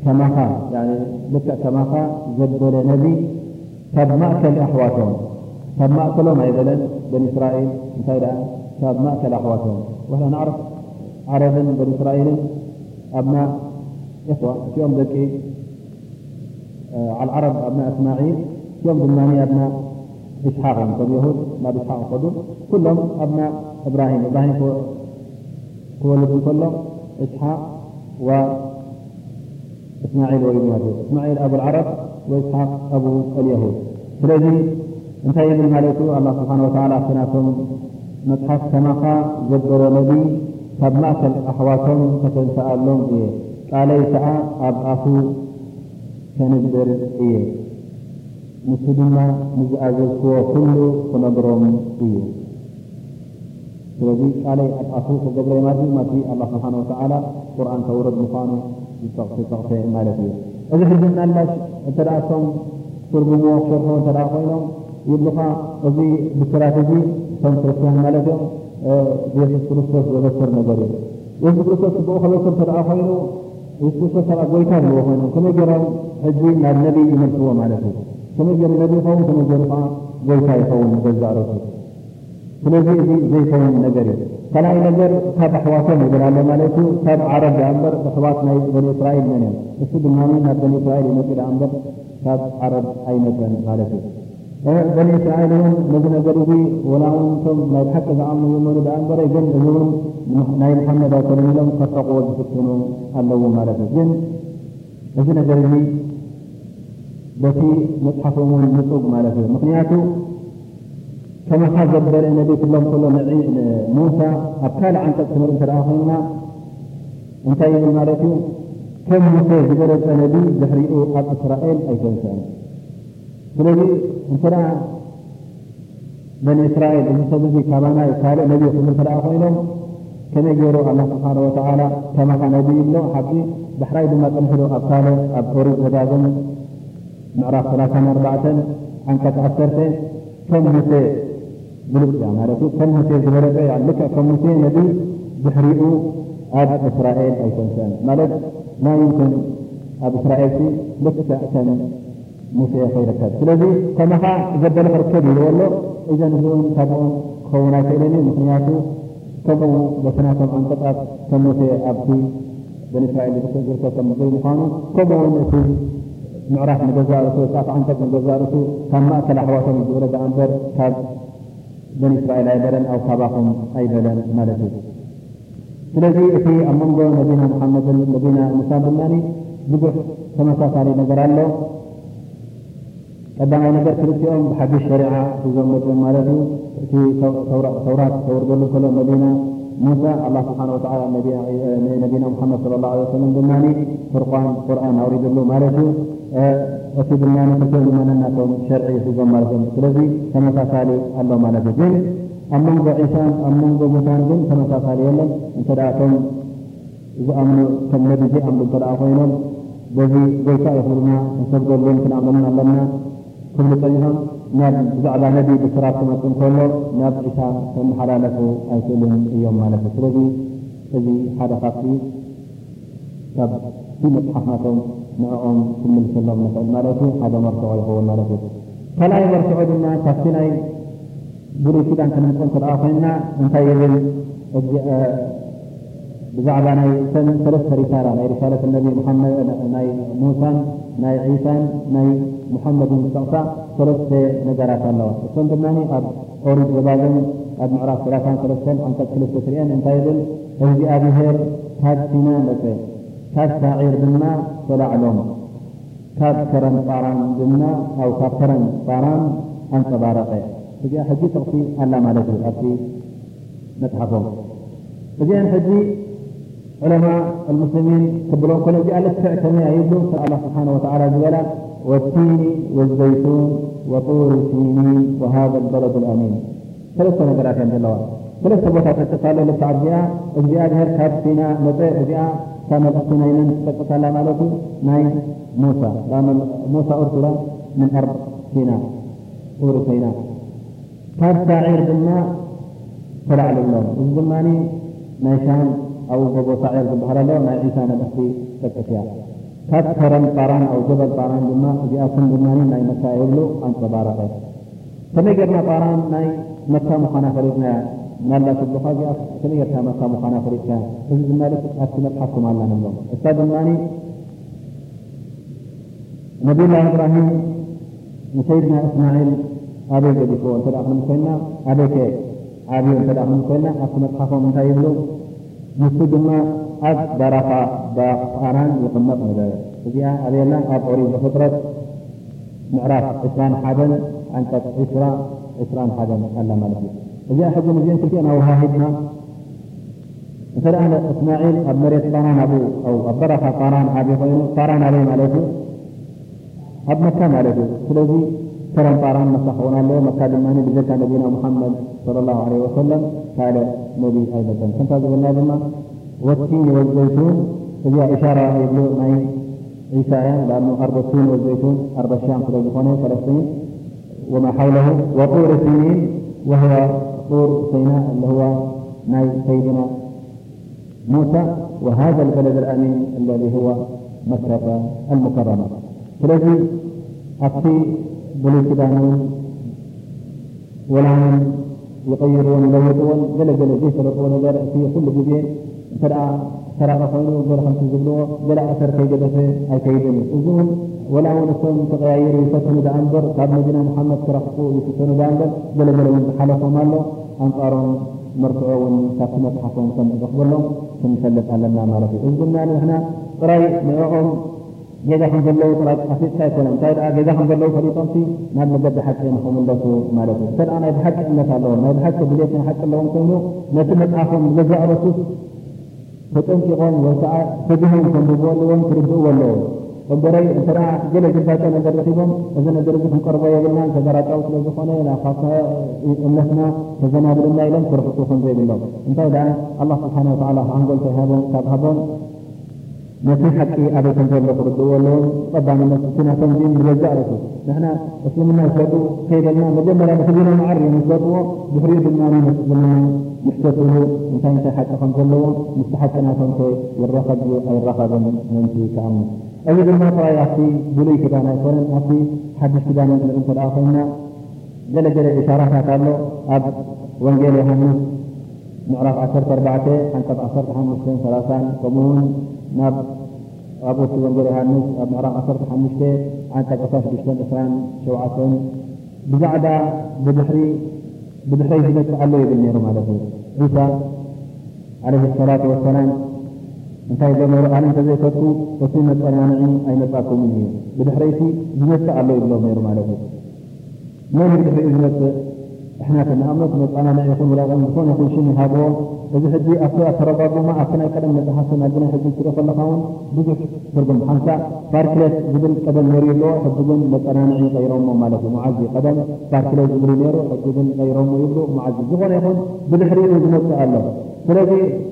ከማኻ ልክዕ ከማኻ ዘበለ ነቢ ካብ ማእከል ኣሕዋቶም ካብ ማእከሎም ኣይበለን በን እስራኤል እንታይ ደ ካብ ማእከል ኣሕዋቶም ወላ ንዕርፍ ዓረብን በን እስራኤልን ኣብና እኽዋ እቲኦም ደቂ ዓልዓረብ ኣብና እስማዒል እኦም ድማ ኣብና እስሓቅ እዮም ከም የሁድ ናብ እስሓቅ ከዱ ኩሎም ኣብና እብራሂም እብራሂም ክወልድ እንከሎ እስሓቅ እስማዒል ወኢሉ ማለት እዩ እስማዒል ኣብልዓረብ ወእስሓቅ ኣብ ኣልየሁድ ስለዚ እንታይ ይብል ማለት እዩ ኣላ ስብሓን ወተላ ኣፍናቶም መፅሓፍ ከማኻ ዘበሮ ነቢ ካብ ማእከል ኣሕዋቶም ከተንሰኣሎም እየ ቃለይ ከዓ ኣብ ኣፉ ከንግብር እየ ንሱ ድማ ንዝኣዘዝክዎ ኩሉ ክነብሮም እዩ ስለዚ ቃለይ ኣብ ኣፉ ክገብረ ማለት ማ ኣላ ስብሓን ወተዓላ ቁርኣን ከውረድ ምኳኑ ዝጠቕፊ ማለት እዩ እዚ ሕዚ ናላሽ እንተ ቶም ትርጉሞ ክሸርሖ እተ ኮይኖም ይብሉካ እዚ ብስራት እዚ ከም ክርስትያን ማለት እዮም የሱስ ክርስቶስ ዘበስር ነገር እዩ የሱስ ክርስቶስ ብኡ ከበስር እተ ኮይኑ የሱስ ክርስቶስ ሰብኣ ጎይታ ዝልዎ ኮይኑ ከመይ ገሮም ሕጂ ናብ ነቢ ይመልስዎ ማለት እዩ ከመይ ገሩ ነቢ ይኸውን ከመይ ገሩ ከዓ ጎይታ ይኸውን ገዛእረሱ ስለዚ እዚ ዘይከውን ነገር እዩ ካልኣይ ነገር ካብ ኣሕዋቶም ይብል ኣሎ ማለት እዩ ካብ ዓረብ ዳ እምበር ኣሕዋት ናይ በኒ እስራኤል መን እዮም እሱ ድማ ናብ በኒ እስራኤል ይመፅ ዳ እምበር ካብ ዓረብ ኣይመፀን ማለት እዩ በኒ እስራኤል እውን ነዚ ነገር እዚ ወላውንቶም ናይ ብሓቂ ዝኣምኑ ይመኑ ዳ እምበረ ግን እዚ እውን ናይ ሙሓመድ ኣይኮነን ኢሎም ከፈቕዎ ዝፍትኑ ኣለዉ ማለት እዩ ግን እዚ ነገር እዚ በቲ መፅሓፎም ውን ንፁግ ማለት እዩ ምክንያቱ ከመካ ዘበለ ነቢ ክብሎም ከሎ ሙሳ ኣብ ካልእ ዓንቀፅ ትምህሪ እተ ደኣ ኮይና እንታይ ይብል ማለት እዩ ከም ሙሴ ዝበለፀ ነቢ ዝሕሪኡ ኣብ እስራኤል ኣይተንስአን ስለዚ እንተ ደኣ በኒ እስራኤል እዚ ሰብ ዚ ካባናይ ካልእ ነቢ ክብል እተ ደኣ ኮይኖም ከመይ ገይሩ ኣላ ስብሓን ወተዓላ ከመካ ነቢ ይብሎ ሓቂ ባሕራይ ድማ ፀንሕዶ ኣብ ካለ ኣብ ኦሪት ዘዳግም ምዕራፍ 3ላኣርባዕተን ዓንቀፅ ዓሰርተ ከም ሙሴ ዝልፅ እያ ማለት እዩ ከም ሙሴ ዝበለፀ ልክዕ ከም ሙሴ ነቢ ዝሕሪኡ ኣብ እስራኤል ኣይተንስአን ማለት ናይ ይምትን ኣብ እስራኤል ልክዕ ከም ሙሴ ከይርከብ ስለዚ ከመኻ ዘበለ ክርከብ ኢልዎ ኣሎ እዘን እዚእውን ካብኦም ክኸውን ኣይክእለኒ ምክንያቱ ከምኡ በትናቶም ኣንቀጣት ከም ሙሴ ኣብቲ በንእስራኤል ዝርከብ ከም ዘይምኳኑ ከምኡውን እቲ ምዕራፍ ንገዛርእሱ ካ ዓንቀጥ ንገዛርእሱ ካብ ማእከል ኣሕዋቶም ዝብረዳ እምበር ካብ በን እስራኤል ኣይበለን ኣብ ካባኹም ኣይበለን ማለት እዩ ስለዚ እቲ ኣብ መንጎ ነቢና መሓመድን ነቢና ሙሳን ድማኒ ብዙሕ ተመሳሳሊ ነገር ኣሎ ቀዳማይ ነገር ክልትኦም ብሓዱሽ ሸሪዓ ሒዞም መፅኦም ማለት እዩ እቲ ተውራት ተወርደሉ ከሎ ነቢና ሙሳ ኣላ ስብሓን ወላ ነቢና ሙሓመድ ለ ላ ሰለም ድማኒ ፍርቋን ቁርኣን ኣውሪድሉ ማለት እዩ እቲ ድማ ክልትኦም ድማነናቶም ሸርዒ ሒዞም ማለት እዮም ስለዚ ተመሳሳሊ ኣሎ ማለት እዩ ግን ኣብ መንጎ ዒሳን ኣብ መንጎ ሙሳን ግን ተመሳሳሊ የለን እንተ ቶም ዝኣምኑ ከም ነቢ ዘይኣምሉ እተደኣ ኮይኖም በዚ ጎይታ ይክብልና ንሰብዘሉን ክንኣምለሉን ኣለና ክብሉ ፀኒሖም ናብ ብዛዕባ ነቢ ብስራት ክመፁ እንከሎ ናብ ዒሳ ከመሓላለፉ ኣይክእልን እዮም ማለት እዩ ስለዚ እዚ ሓደ ካብቲ ካብ ቲ መፅሓፍናቶም ንዕኦም ክምልሰሎም ንኽእል ማለት እዩ ሓደ መርትዖ ይኸውን ማለት እዩ ካልኣይ መርትዖ ድማ ካብቲ ናይ ብሉይ ኪዳን ከነምፅኦ እተደኣ ኮይንና እንታይ የብል ብዛዕባ ናይ ሰን ሰለስተ ሪሳላ ናይ ሪሳለት ነቢ ናይ ሙሳን ናይ ዒሳን ናይ ሙሓመድን ዝጠቕሳ ሰለስተ ነገራት ኣለዋ እሶም ድማ ኣብ ኦሪት ዘባዞም ኣብ ምዕራፍ ሰላሳን ሰለስተን ዓንቀፅ ክልተ ትርአን እንታይ ብል እግዚኣብሄር ካብ ሲና መፀ تستعير دنا تبعلوم علوم كرم قاران دنا أو كاب كرم أن تبارقه فجاء حجي تغطي ألا ما لك الأرضي نتحفظ. فجاء حجي علماء المسلمين قبلوا كل جاء لك كما يدو الله سبحانه وتعالى جلاله والتين والزيتون وطور سينين وهذا البلد الأمين. ثلاثة نقرات عند الله. ثلاث بوتات اتصال للتعبئة الزيادة هركات سيناء مطيع. زيادة እዚኣ ካብ መልእክቲ ናይንን ትጠቅሳላ ማለት እዩ ናይ ሙሳ ሙሳ ርሱላ ምን ኣርብ ሲና ር ሲና ካብ ሳዒር ድማ ተላዕልሎም እዚ ድማ ናይ ሻም ኣብ ጎቦ ሳዒር ዝበሃል ኣሎ ናይ ዒሳ መልእክቲ ጠቅስ እያ ካብ ከረን ጣራን ኣብ ጀበል ጣራን ድማ እዚኣቶም ድማ ናይ መካ የብሉ ኣንፀባረቀ ከመይ ጌርና مالك البخاري كمية كما كان مخانا فريقها بن مالك أسلم حكم على نملهم السادة الماني نبي الله إبراهيم سيدنا إسماعيل أبي جديكو أنت أخنا مكينا أبي كي أبي أنت أخنا مكينا أسلم حكم من تايبلو يسود ما أب برقا بقاران يقمت هذا فجاء علينا أب أريد بخطرة معراف إسلام حدن أنت إسراء إسلام حدن ألا مالك وجاء حج من جهة أنا هاهدنا مثل أهل إسماعيل أب مريت قران أبو أو أب برخة قران أبي قران عليهم عليه أب مكان عليه سلوزي كرم قران مسخونا له مكان الماني بذلك نبينا محمد صلى الله عليه وسلم. قال نبي أيضا. كنت أقول الناظمة والتين والزيتون. هي إشارة يبلغ معي عيسى لأنه أرض التين والزيتون أرض الشام فلو فلسطين. وما حوله؟ وطور السنين. وهو طور سيناء اللي هو نايل سيدنا موسى وهذا البلد الأمين الذي هو مكه المكرمة. فلذي اكفي بلوك دانون ولا من يطيرون لو يطول جل جل جيش يطول جل في كل جبين ترى ترى رفعوا جل خمس جبلوه جل أثر كي جبسه أي كي جبسه ወላ እውን እቶም ተቀያይሩ ይፈትኑ ዳ እምበር ካብ መዲና ሙሓመድ ክረክቡ ይፍተኑ ዳ እምበር ገለገለ እውን ዝሓለፎም ኣሎ ኣንፃሮም መርትዖ እውን ካብቲ መፅሓፎም ከም ዝኽበሎም ክንፈልጥ ኣለና ማለት እዩ እዚ ድማ ንሕና ጥራይ ንዕኦም ጌዛ ከም ዘለዉ ጥራይ ኣፍሊጥካ ይኮነ እንታይ ደ ጌዛ ከም ዘለዉ ፈሊጦምቲ ናብ መገዲ ሓቂ ንክምለሱ ማለት እዩ እንተ ናይ ብሓቂ እነት ኣለዎም ናይ ብሓቂ ብሌት ናይ ሓቂ ኣለዎም ኮይኑ ነቲ መፅሓፎም ገዛእረሱስ ተጠንቂቖም ወይከዓ ፈዲሆም ከምዝበልዎም ክርድእዎ ኣለዎ እበረይ እንተ ገለ ግባጨ ነገር ረኪቦም እዚ ነገር እዚ ክንቀርቦ የብልና ተገራጫው ስለ ዝኾነ ካብታ እምነትና ተዘናብልና ኢሎም ክርሕፁ ከምዘይብሎም እንታይ ደኣ ኣላ ስብሓን ወላ ሓንጎልተ ሃቦም ካብ ሃቦም ነቲ ሓቂ ኣበይ ከም ዘሎ ክርድእዎ ኣለዎም ቀዳምነት እቲናቶም ን ንገዛእ ረሱ ንሕና እስልምና ዝፈጡ ከይደልና መጀመርያ ንክዚኖ መዓር እዮም ዝፈጥዎ ድሕሪኡ ድማ መስእስልምና ምሕተትሉ እንታይ እንታይ ሓቂ ከም ዘለዎ ምስቲ ሓቂ ናቶም ከ ይረኸብ ኣይረኸብን መንቲ ከኣምኑ أي ما ترى يأتي بلي كدانا يكون يأتي حدث كدانا يقولون كذا فإن جل جل إشارة قال له أب وانجيل يوحنا. معرف عشرة أربعة أن تبع عشرة حمسين ثلاثة كمون ناب أبو سي وانجيل يوحنا. معرف عشرة حمسين عن قد عشرة بشتان إسران شوعة بزعدة بدحري بدحري هدت عليه بالنير مالته عيسى عليه الصلاة والسلام እንታይ ዘመሩ ኣነ እንተዘይፈጡ እቲ መፀናንዒ ኣይመፃኩምን እዩ ብድሕረይቲ ዝመፅእ ኣሎ ይብሎም ነይሩ ማለት እዩ መን ብድሕሪኡ ዝመፅእ እሕናት ንኣብነት መፀናንዒ ይኹን ውላን ዝኾነ ይኹን ሽም ይሃብዎ እዚ ሕጂ ኣብቲ ኣተረጓጉማ ኣብቲ ናይ ቀደም መፅሓፍትን ኣግና ሕጂ ትሪኦ ከለካ ውን ብዙሕ ትርጉም ሓንሳ ፓርክሌት ዝብል ቀደም ነር ኣለዎ ሕጂ ግን መፀናንዒ ቀይሮሞ ማለት እዩ መዓዚ ቀደም ፓርክሌት ዝብሉ ነይሩ ሕጂ ግን ቀይሮሞ ይብሉ መዓዚ ዝኾነ ይኹን ብድሕሪኡ ዝመፅእ ኣሎ ስለዚ ነቶም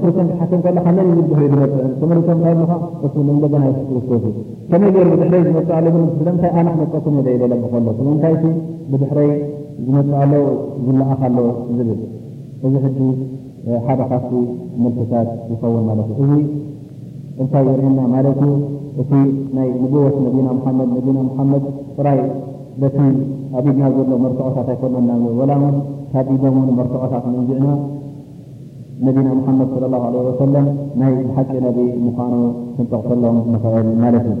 ክርስቶን ክሓከም ከለካ መን ዩ ድሕሪ ዝመፅእ ተመልቶም እንታይ ብሉካ እሱ ንእንደገና የሱስ ክርስቶስ እዩ ከመይ ገይሩ ብድሕረይ ዝመፅእ ኣሎ ብል ስለምንታይ ኣነ ክመፀኩም የ ይበለ ከሎ ስለምንታይቲ ብድሕረይ ዝመፅእ ኣሎ ዝለኣኽ ኣሎ ዝብል እዚ ሕጂ ሓደ ካፍቲ ምልክታት ይኸውን ማለት እዩ እዚ እንታይ የርእየና ማለት እዩ እቲ ናይ ንብወት ነቢና ሓመድ ነቢና ሓመድ ጥራይ በቲ ኣብ ኢድና ዘሎ መርትዖታት ኣይኮነና ወላ ውን ካብ ኢዶም ውን መርትዖታት መንዚዕና نبينا محمد صلى الله عليه وسلم ما يحكينا بمقام تغفر لهم مثلا مالتهم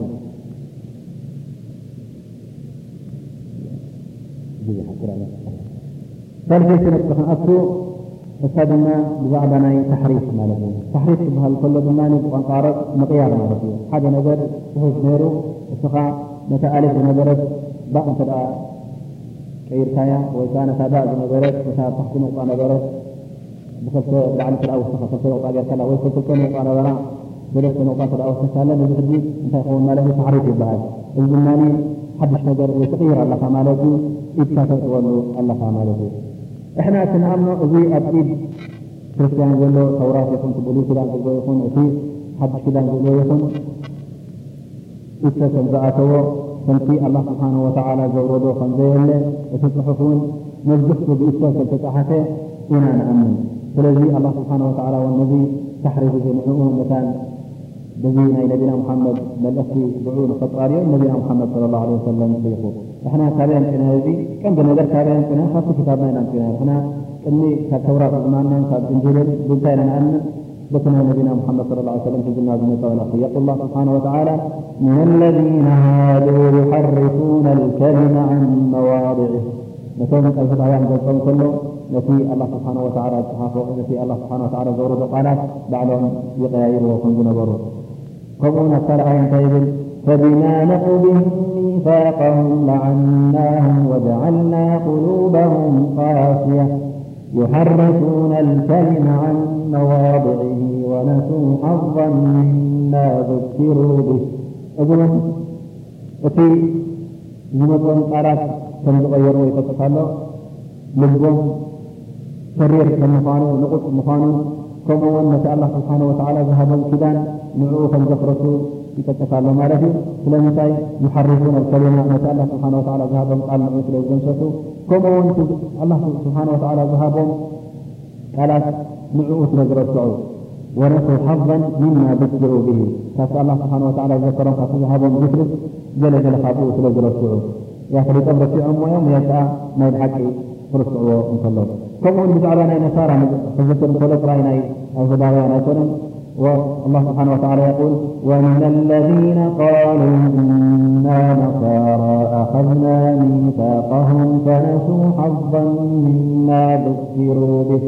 ثالث سنة تخن أسو فسادنا بزعبنا تحريف مالتهم تحريف بها الكل دماني بقان قارب مقيار مالتهم حاجة نظر وهو سنيرو السخاء متألف نظرت بعض تبقى كيرتايا وإذا نتابع نظرت مثلا تحكم ነበረት ብክልተ ላዕሊ ተ ወስኻ ክልተ ነውጣ ጌርካላ ወይ ክልተ ነውጣ ነበራ ሰለስተ ነውጣ ተ ወስካለን እዚ ሕጂ እንታይ ይኸውን ማለት እዩ ታሕሪፍ ይበሃል እዚ ድማ ሓድሽ ነገር ወይ ትቕይር ኣለካ ማለት እዩ ኢድካ ተጥበሉ ኣለካ ማለት እዩ እሕና እቲ ንኣምኖ እዚ ኣብ ኢድ ክርስትያን ዘሎ ተውራት ይኹን ብሉይ ክዳን ዘሎ ይኹን እቲ ሓድሽ ክዳን ዘሎ ይኹን ኢድተ ከም ዝኣተዎ ከምቲ ኣላ ስብሓን ወተዓላ ዘውረዶ ከምዘየለ እቲ ፅሑፍ እውን መብዝሕቱ ብኢድተ ከም ተፃሓፈ ኢና ንኣምን ስለዚ አላ ስብሓን ወተዓላ ወነዚ ታሕሪሩ ዘንዕኡ ነታን በዚ ናይ ነቢና ሙሓመድ መልእኽቲ ብዑ ንኸፃርዮ ነቢና ሙሓመድ صለ ላه ለ ወሰለም ይኹ ንሕና ካበያን ጭና እዚ ቀንዲ ነገር ካበያን ጭና ካብቲ ክታብና ኢና ጭና ንሕና ቅድሚ ካብ ተውራት ዝማናን ካብ እንጅልን ብምንታይ ኢና ንኣምን በቲ ናይ ነቢና ሙሓመድ صለ ላه ሰለም ሒዝና ዝመፀ መልእኽቲ የቁል ላ ስብሓን ወተዓላ ምን አለذነ ሃዱ ዩሐርፉነ ልከሊመ عን መዋضዕህ ነቶም ቀልፊ ጣብያን ገልፆም ከሎ نتي الله سبحانه وتعالى نتي الله سبحانه وتعالى زور بقالات بعلهم يقيروا وكم جنبروا كمون أكثر عين طيب فبما نقضهم ميثاقهم لعناهم وجعلنا قلوبهم قاسية. يحرفون الكلم عن مواضعه ونسوا حظا مما ذكروا به. أقول أتي نمطهم قالات كم تغيروا ويفتح الله لبهم شرير لمخانو نقص مخانو كما أن الله سبحانه وتعالى ذهب كدان نعوفا جفرته ይጠቀሳሉ ማለት እዩ ስለምንታይ ይሐርፉን ከሊማ ነቲ ኣላ ስብሓን ወተላ ዝሃቦም ቃል ንዑ ስለ ዘንሰቱ ከምኡ እውን ኣላ ስብሓን ወተላ ዝሃቦም ቃላት ንዕኡ ስለ ዝረስዑ ወነሰው ሓظا مما ذكروا به ካብቲ ኣላ ስብሓን ወተላ ዝዘከሮም ካብቲ ዝሃቦም ዝክሪ ገለ ገለ ካብኡ ስለ ዝረስዑ ያ ፈሊጦም ረሲዖም ሞዮም ያ ከዓ ናይ ብሓቂ ክርስዕዎ እንከሎ ከምኡውን ብዛዕባ ናይ ነሳራ ክዝክር እንከሎ ጥራይ ናይ ኣህዳውያን ኣይኮነን الله سبحانه وتعالى يقول ومن الذين قالوا إنا نصارى أخذنا ميثاقهم فنسوا حظا مما ذكروا به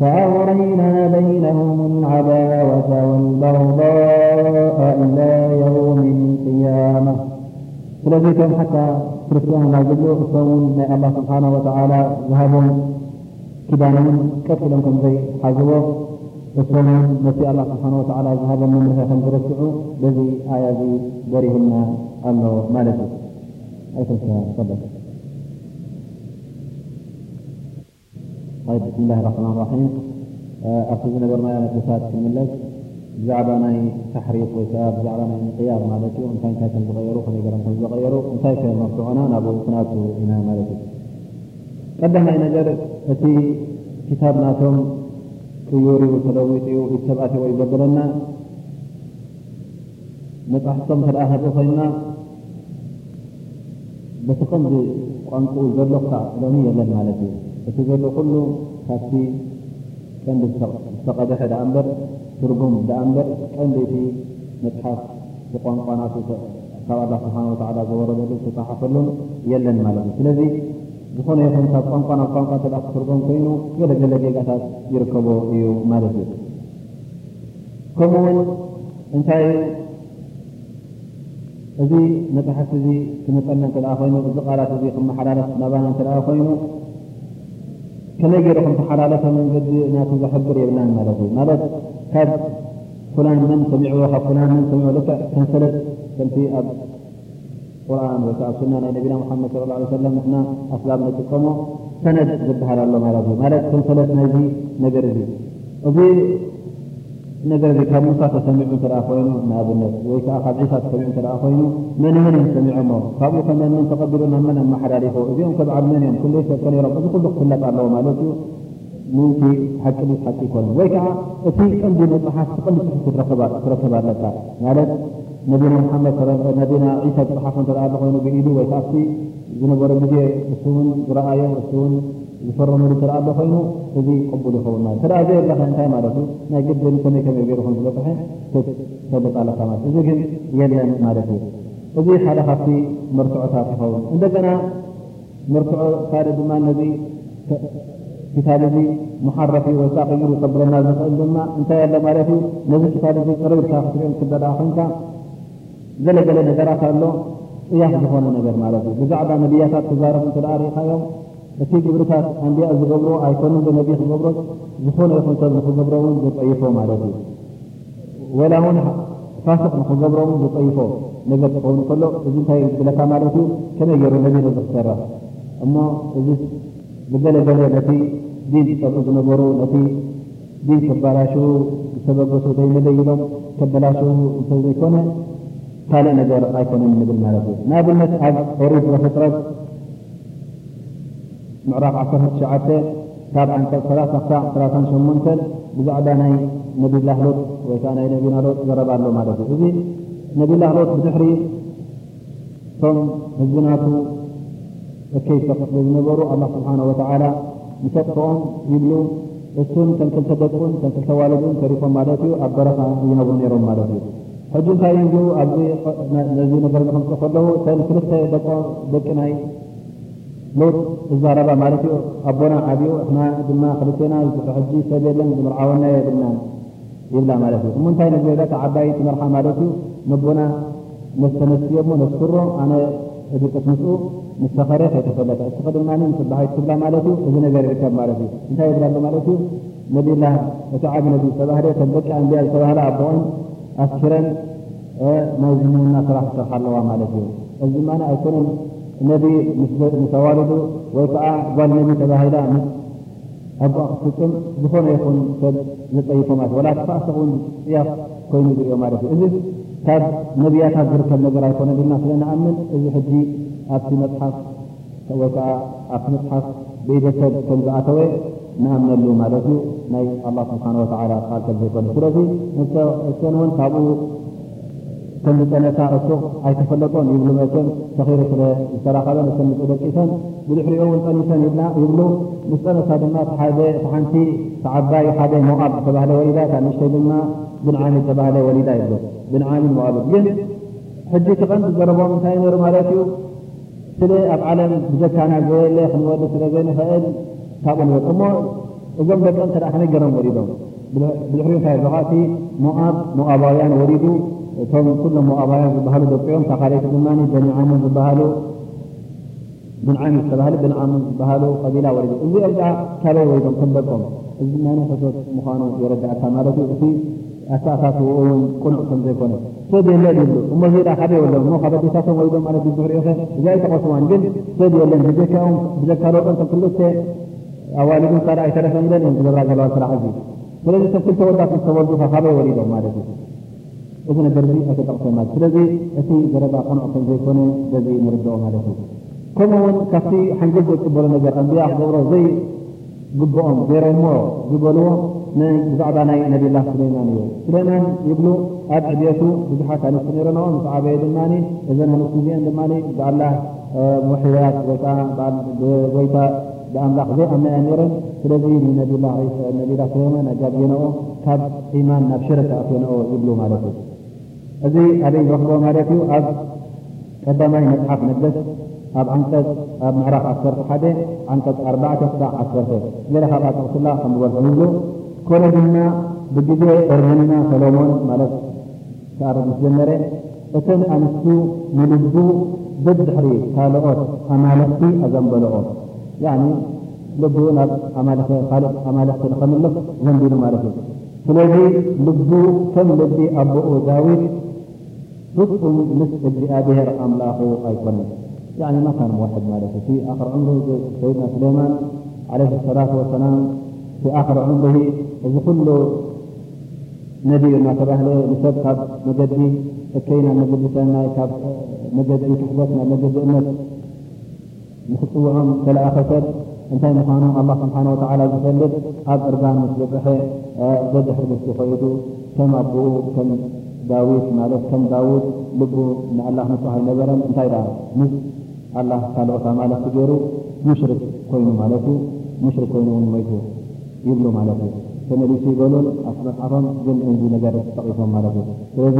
فأغرينا بينهم العداوة والبغضاء إلى يوم القيامة ስለዚቶም ሓታ ክርስትያን ናዝብሉ እሶምን ናይ ኣላ ስብሓን ወተዓላ ዝሃቦም ክዳን እውን ቀጥ ኢሎም ከምዘይሓዝቦ እሶምን ነቲ ኣላ ስብሓን ወተዓላ ዝሃቦም መምርሒ ከም ዝረስዑ በዚ ኣያ ዚ በሪሁና ኣሎ ማለት እዩ ኣይተሰበ ብስም ላህ ራሕማን ራሒም ኣብቲ ዝነበርናዮ ነጥታት ክምለስ ብዛዕባ ናይ ታሕሪፍ ወይከዓ ብዛዕባ ናይ ምቅያር ማለት እዩ እንታይ እንታይ ከም ዝቀየሩ ከመይ ገሮም ከም ዝቀየሩ እንታይ ከ መርትዖና ናብኡ ክናቱ ኢና ማለት እዩ ቀዳማይ ነገር እቲ ክታብ ናቶም ቅዩር ተለዊጢኡ ኢድ ሰብኣትዎ ይገበለና መፅሕፍቶም ተኣ ህርኢ ኮይና በቲ ከምዚ ቋንቁ ዘሎ ክሳዕ ሎሚ የለን ማለት እዩ። እቲ ዘሎ ኩሉ ካብቲ ቀንዲ ዝተቐድሐ ዳኣ እምበር ትርጉም ዳኣ እምበር ቀንዲ እቲ መፅሓፍ ብቋንቋናቱ ካብ ኣላ ስብሓን ወተላ ዘወረደሉ ዝተፃሓፈሉን የለን ማለት እዩ። ስለዚ ዝኾነ ይኹን ካብ ቋንቋ ናብ ቋንቋ ተ ክትርጎም ኮይኑ ገለገለ ጌጋታት ይርከቦ እዩ ማለት እዩ ከምኡውን እንታይ እዚ መፅሓፍቲ እዚ ክምፀና እተ ኮይኑ እዚ ቃላት እዚ ክመሓላለፍ ናባና እተ ኮይኑ ከመይ ገይሩ ከምተሓላለፈ መንገዲ ናቱ ዘሕብር የብላን ማለት እዩ ማለት ካብ ፍላን መን ሰሚዕዎ ካብ ፍላን መን ሰሚዕዎ ልክዕ ከንሰለት ከምቲ ኣብ ቁርን ወይከዓ ኣብ ሱና ናይ ነቢና ሙሓመድ ለ ላ ሰለም ንሕና ኣስላም ነጥቀሞ ሰነድ ዝበሃል ኣሎ ማለት እዩ ማለት ከንሰለት ናይዚ ነገር እዚ እዚ ነገር እዚ ካብ ሙሳ ተሰሚዑ እተ ኮይኑ ንኣብነት ወይከዓ ካብ ዒሳ ተሰሚዑ እተ ኮይኑ መን መን እዮም ሰሚዖሞ ካብኡ ከመንን ተቐቢሉ ናብ መን ኣመሓላሊፎ እዚኦም ከብዓል መን እዮም ኩለይ ሰብከ ነሮም እዚ ኩሉ ክፍለጥ ኣለዎ ማለት እዩ ምንቲ ሓቂ ሓቂ ይኮነ ወይ ከዓ እቲ ቀንዲ መፅሓፍ ትቀንዲ ፅሑፍ ትረክብ ኣለካ ማለት ነቢና ሓመድ ነቢና ዒሳ ዝፅሓፎ እተ ኣሎ ኮይኑ ብኢዱ ወይከዓ ኣብቲ ዝነበረ ግዜ እሱውን ዝረኣዮ እሱውን ዝፈረመሉ እተ ኣሎ ኮይኑ እዚ ቅቡል ይኸውን ማለት ተ ዘየለኸ እንታይ ማለት እዩ ናይ ግድን ከመይ ከመይ ገይሩኹም ዝበፅሐ ተፈልጥ ኣለካ ማለት እዚ ግን የለን ማለት እዩ እዚ ሓደ ካብቲ መርትዖታት ይኸውን እንደገና መርትዖ ካደ ድማ ነዚ ክታብ እዚ መሓረፊ ወይከዓ ቀይሩ ይቀብለና ዝኽእል ድማ እንታይ ኣሎ ማለት እዩ ነዚ ክታብ እዚ ቅርብልካ ክትሪኦ ክበልዓ ኮንካ ገለገለ ነገራት ኣሎ እያፍ ዝኾነ ነገር ማለት እዩ ብዛዕባ ነብያታት ክዛረቡ እተ ርኢኻዮም እቲ ግብርታት ኣንቢያ ዝገብሮ ኣይኮኑ ነቢ ክገብሮ ዝኾነ ይኹን ሰብ ንክገብሮ ውን ዝጠይፎ ማለት እዩ ወላ እውን ፋስቅ ንክገብሮውን ዝጠይፎ ነገር ትኸውን ከሎ እዚ እንታይ ብለካ ማለት እዩ ከመይ ገይሩ ነቢ ነዚ ክሰርሕ እሞ እዚ ብገለገለ ነቲ ዲን ዝፀብዑ ዝነበሩ ነቲ ዲን ከበላሽው ዝተበገሱ ዘይመለይሎም ከበላሽው እንተዘይኮነ ካልእ ነገር ኣይኮነን ንብል ማለት እዩ ንኣብነት ኣብ ኦሪት ዘፍጥረት ምዕራፍ 1ሸዓተ ካብ ዓንቀፅ 338 ብዛዕባ ናይ ነብላህ ሎጥ ወይከዓ ናይ ነቢና ሎጥ ዘረባ ኣሎ ማለት እዩ እዚ ነብላህ ሎጥ ብድሕሪ እቶም ህዝብናቱ እከይ ዝተክፍሉ ዝነበሩ ኣላ ስብሓን ወተዓላ ንሰጥፍኦም ይብሉ እሱን ተንክልተ ደቁን ተንክልተ ዋልዱን ተሪፎም ማለት እዩ ኣብ በረኻ ይነብሩ ነይሮም ማለት እዩ ሕጂ እንታይ ይብሉ ኣብዚ ነዚ ነገር ዝክምፅ ከለዉ ተን ክልተ ደቂ ናይ ሎጥ እዛረባ ማለት እዩ ኣቦና ዓብኡ እሕና ድማ ክልቴና ሕጂ ሰብ የለን ዝምርዓወና የብልና ይብላ ማለት እዩ እሞንታይ ነግበለካ ዓባይ ትመርሓ ማለት እዩ ነቦና መስተነስዮ ሞ ነስክሮ ኣነ እድቀት ምስኡ ምስተኸረ ከይተፈለጠ እስኸ ድማ ምስባሃይ ትብላ ማለት እዩ እዚ ነገር ይርከብ ማለት እዩ እንታይ የብላሎ ማለት እዩ ነብላ እቲ ዓብ ነቢ ዝተባህለ ተን ደቂ ኣንብያ ዝተባህለ ኣቦኦን ኣስኪረን ናይ ዝምውና ስራሕ ክሰርሓ ኣለዋ ማለት እዩ እዚ ድማ ኣይኮነን ነቢ ምስተዋልዱ ወይ ከዓ ጓል ነቢ ተባሂላ ኣቦኣ ክትፍፅም ዝኾነ ይኹን ሰብ ዝጠይፎ ማለት ወላ ተፋእሰቕ ውን ፅያፍ ኮይኑ ዝርዮ ማለት እዩ እዚ ካብ ነቢያታት ዝርከብ ነገር ኣይኮነን ኢልና ስለንኣምን እዚ ሕጂ ኣብቲ መፅሓፍ ወይከዓ ኣብቲ መፅሓፍ ብኢደሰብ ከም ዝኣተወ ንኣምነሉ ማለት እዩ ናይ ኣላ ስብሓን ወተላ ቃል ከም ዘይኮነ ስለዚ እሰን እውን ካብኡ ከም ዝፀነሳ እሱ ኣይተፈለጦን ይብሉ መቸም ተኺሩ ስለ ዝተራኸበ እሰን ምፅ ደቂሰን ብድሕሪኦ እውን ፀኒሰን ኢልና ይብሉ ምስ ፀነሳ ድማ ሓደ ሓንቲ ተዓባይ ሓደ ሞኣብ ዝተባህለ ወሊዳ ካ ንሽተይ ድማ ብንዓሚን ዝተባህለ ወሊዳ ይብሉ ብንዓሚን ሞኣብ ግን ሕጂ ትቐንዲ ዘረቦም እንታይ ነሩ ማለት እዩ ስለ ኣብ ዓለም ብዘካና ዘበለ ክንወዲ ስለ ዘይንኽእል ካብኡ ንወጥ እሞ وقبل أنت راح نقرن وريدون بالحرين تاي بغاتي مؤاب مؤابايان وريدو. تون كل مؤابايان ببهالو دقيون تقاليت قماني بن عامن ببهالو بن عامن ببهالو بن عامن ببهالو قبيلة وريدو. إذا يرجع كالي وريدون تنبقهم إذا ما نحسوت مخانو يرجع تامارتي أتي أساسات وأون قنع تنزيكونا سيدي الليل يبدو. وما هي لا حبي ولا مو خبتي تاسم ويدوم على دي زهري أخي. إذا يتقصوان جن سيدي الليل هجيكاهم بذكارو أنت كله ካደ ኣይተረፈምለን እዮም ዝገብራ ዘለዋ ስራሕ እዚ ስለዚ ሰብ ክልተ ወዳት ምስተወልዱካ ካበይ ወሊዶም ማለት እዩ እዚ ነገር እዚ ኣይተጠቕሰ ማለት ስለዚ እቲ ዘረባ ቀንዑ ከም ዘይኮነ በዚ ንርድኦ ማለት እዩ ከምኡ እውን ካብቲ ሓንጀል ዘይቅበሎ ነገር ኣንብያ ክገብሮ ዘይ ዝኽእል ነገር እንታይ እዩ ማለት እዩ ነቲ ሓቂ ዝገልፅ ነገር ማለት እዩ እዚ እንታይ ማለት እዩ ማለት ነቲ ሓቂ ዝገልፅ ነገር ማለት እዩ እዚ እንታይ ማለት እዩ ማለት ግብኦም ገይሮሞ ዝበልዎ ብዛዕባ ናይ ነብላ ስሌማን እዩ ስሌማን ይብሉ ኣብ ዕብቱ ብዙሓት ኣንስቲ ነረንኦ ምስ ዓበየ ድማ እዘን ኣንስቲ እዚአን ድማ ብኣላ ሙሕያት ወይታ ብኣምላኽ ዘይኣምናያ ነረን ስለዚ ነብላ ስሌማን ኣጋብየንኦ ካብ ኢማን ናብ ሽረክ ኣፍየንኦ ይብሉ ማለት እዩ እዚ ኣበይ ረክቦ ማለት እዩ ኣብ ቀዳማይ መፅሓፍ ነገስ ኣብ ዓንቀፅ ኣብ ምዕራፍ ዓሰርተ ሓደ ዓንቀፅ ኣርባዕተ ክሳዕ ዓሰርተ ገለ ካብኣ ጠቕስላ ከምዝበልሑ ይብሉ ኮነ ድማ ብግዜ እርህና ሰሎሞን ማለት ክኣርብ ምስ ጀመረ እተን ኣንስቱ ንልቡ ብድሕሪ ካልኦት ኣማለኽቲ ኣዘንበልኦ ልቡ ናብ ካልእ ኣማለኽቲ ንኸምልኽ ዘንቢሉ ማለት እዩ ስለዚ ልቡ ከም ልቢ ኣቦኡ ዳዊት ፍፁም ምስ እግዚኣብሔር ኣምላኹ ኣይኮነን ما كان موحد مالك في آخر عمره سيدنا سليمان عليه الصلاة والسلام في آخر عمره إذ كل نبي ما تبهل لسب كاب مجدي እከይና መገዲሰና ካብ መገዲ ክሕበትና መገዲ እነት ንክፅውዖም ተለኣኸሰብ እንታይ ምዃኑ ኣላ ስብሓን ወተዓላ ዝፈልጥ ኣብ እርጋን ምስ በፅሐ ዘድሕር ምስ ይኸይዱ ከም ኣቦኡ ከም ዳዊት ማለት ከም ዳውድ ልቡ ንኣላ ንፅሃ ነበረን እንታይ ዳ ምስ ኣላ ካልኦታ ማለት ገይሩ ሙሽርክ ኮይኑ ማለት እዩ ሙሽርክ ኮይኑ እውን ሞይቱ ይብሉ ማለት እዩ ተመሊሱ ይበሉን ኣስመፅዓቶም ግን እንዚ ነገር ተጠቂፎም ማለት እዩ ስለዚ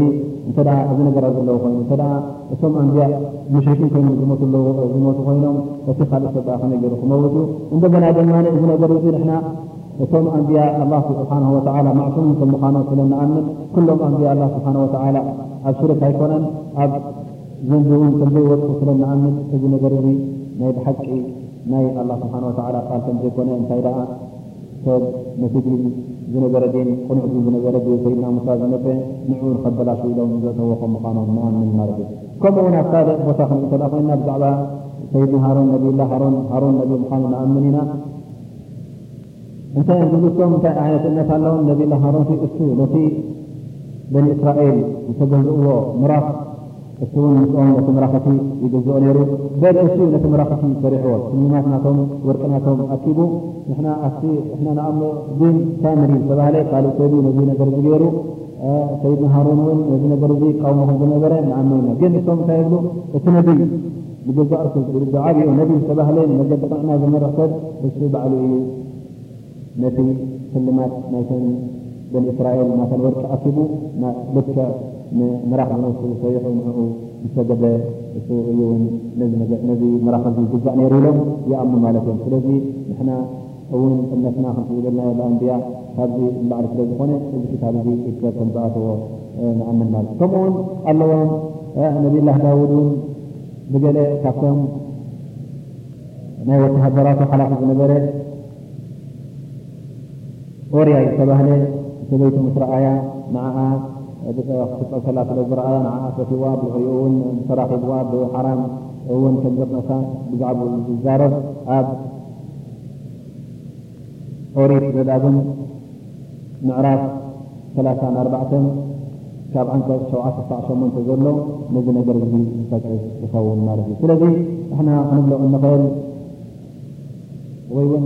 እንተ እዚ ነገራት ዘለዎ ኮይኑ እተ እቶም ኣንብያ ሙሽርኪን ኮይኑ ዝሞቱ ኮይኖም እቲ ካልእ ሰ ከመይ ገይሩ ክመውት እዩ እንደገና ድማ እዚ ነገር እዚ ንሕና እቶም ኣንብያ ኣላ ስብሓን ወላ ማዕሱም ከም ምዃኖም ስለንኣምን ኩሎም ኣንብያ ኣ ስብሓን ወላ ኣብ ሽርክ ኣይኮነን ኣብ ዘንዚ እውን ከምዘይወጡ ስለንኣምን እዚ ነገር እዚ ናይ ብሓቂ ናይ ኣላ ስብሓን ወላ ቃል ከም ዘይኮነ እንታይ ደኣ ሰብ ነቲ ዲን ዝነበረ ዲን ቁኑዕ ን ዝነበረ ሰይድና ሙሳ ዝነበ ንዕኡን ከበላሹ ኢሎም ዘእተወከም ምዃኖም ንኣምን ማለት እዩ ከምኡውን ኣብ ካልእ ቦታ ክንኢ ተኣ ኮይና ብዛዕባ ሰይድና ሃሮን ነብላ ሃሮን ነቢ ምዃኑ ንኣምን ኢና እንታይ ዝብልቶም እንታይ ዓይነት እነት ኣለዎም ነብላ ሃሮን እሱ ነቲ በኒ እስራኤል ዝተገዝእዎ ምራፍ እሱ እውን ምስኦም ነቲ መራኸቲ ይገዝኦ ነይሩ በል እሱ ነቲ መራኸቲ ሰሪሕዎ ስልማት ናቶም ወርቅናቶም ኣኪቡ ንሕና ኣቲ እሕና ንኣሞ ዲን ሳምሪ ዝተባሃለ ካልእ ሰዱ ነዚ ነገር ዚ ገይሩ ሰይድና ሃሩን እውን ነዚ ነገር እዚ ቃውሞኹም ዝነበረ ንኣመና ግን እቶም እንታይ የብሉ እቲ ነቢይ ንገዛእ ዓብኡ ነቢይ ዝተባህለ መገዲ ቅዕና ዝመርሕ ሰብ እሱ ባዕሉ እዩ ነቲ ስልማት ናይተን በን እስራኤል ናተን ወርቂ ኣኪቡ ልከ ንምራኽ ዝነሱ ሰይሑ ንኡ ዝተገበ እሱ እዩውን ነዚ መራኸዚ ግዛእ ነይሩ ኢሎም ይኣሙ ማለት እዮም ስለዚ ንሕና እውን እነትና ክንፅብለናዮ ኣንብያ ካብዚ ንባዕሊ ስለ ዝኾነ እዚ ክታብ እዚ ይትከብ ከም ዝኣተዎ ንኣምን ማለት ከምኡውን ኣለዎም ነብላህ ዳውድ እውን ብገለ ካብቶም ናይ ወተሃደራቱ ሓላፊ ዝነበረ ኦርያ ዝተባህለ ሰበይቱ ምስ ረኣያ ንዓዓ ክፀከላ ስለ ዝረኣያ ንዓ ፈትዋ ብሕሪኡ እውን ተራኺብዋ ብሓራም እውን ከም ዘቕነሳ ብዛዕባ ዝዛረብ ኣብ ኦሪት ዘዳግም ምዕራፍ 3ላኣርባዕተን ካብ ዓንቀፅ ሸውዓተ ክሳዕ ሸሞንተ ዘሎ ነዚ ነገር እዚ ዝፈቅዕ ይኸውን ማለት እዩ ስለዚ ንሕና ክንብሎ እንኽእል ወይ እውን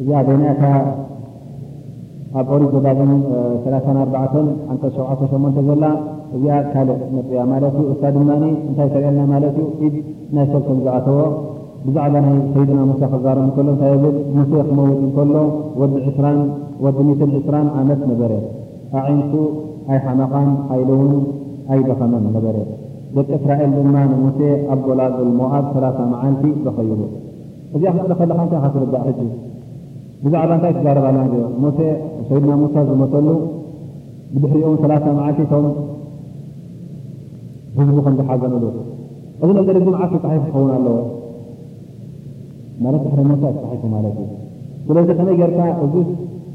እዚኣ በይናታ ኣብ ኦሪት ዘዳግም 3ላኣርባዕተን ዓንቀፅ ሸውዓተ ሸሞንተ ዘላ እዚኣ ካልእ መፅያ ማለት እዩ እሳ ድማ እንታይ ተርአልና ማለት እዩ ኢድ ናይ ሰብ ከም ዝኣተዎ ብዛዕባ ናይ ሰይድና ሙሳ ክዛረብ እንከሎ እንታይ ብል ሙሴ ክመውጥ እንከሎ ወዲ ወዲ ሚትን ዕስራን ዓመት ነበረ ኣዒንቱ ኣይሓመኻን ሃይሉውን ኣይደኸመን ነበረ ደቂ እስራኤል ድማ ንሙሴ ኣብ ጎላግል ሞኣብ ሰላሳ መዓልቲ ረኸይሉ እዚኣ ክፅለ ከለካ እንታይ ካትርዳእ ሕጂ ብዛዕባ እንታይ ትዛረባና ሙሴ ሰይድና ሙሳ ዝመተሉ ብድሕሪኦም ሰላሳ መዓልቲ ቶም ህዝቡ ከም ዝሓዘንሉ እዚ ነገር እዚ መዓት ፀሒፉ ክኸውን ኣለዎ ማለት ድሕሪ ሙሳ ተፃሒፉ ማለት እዩ ስለዚ ከመይ ጌርካ እዚ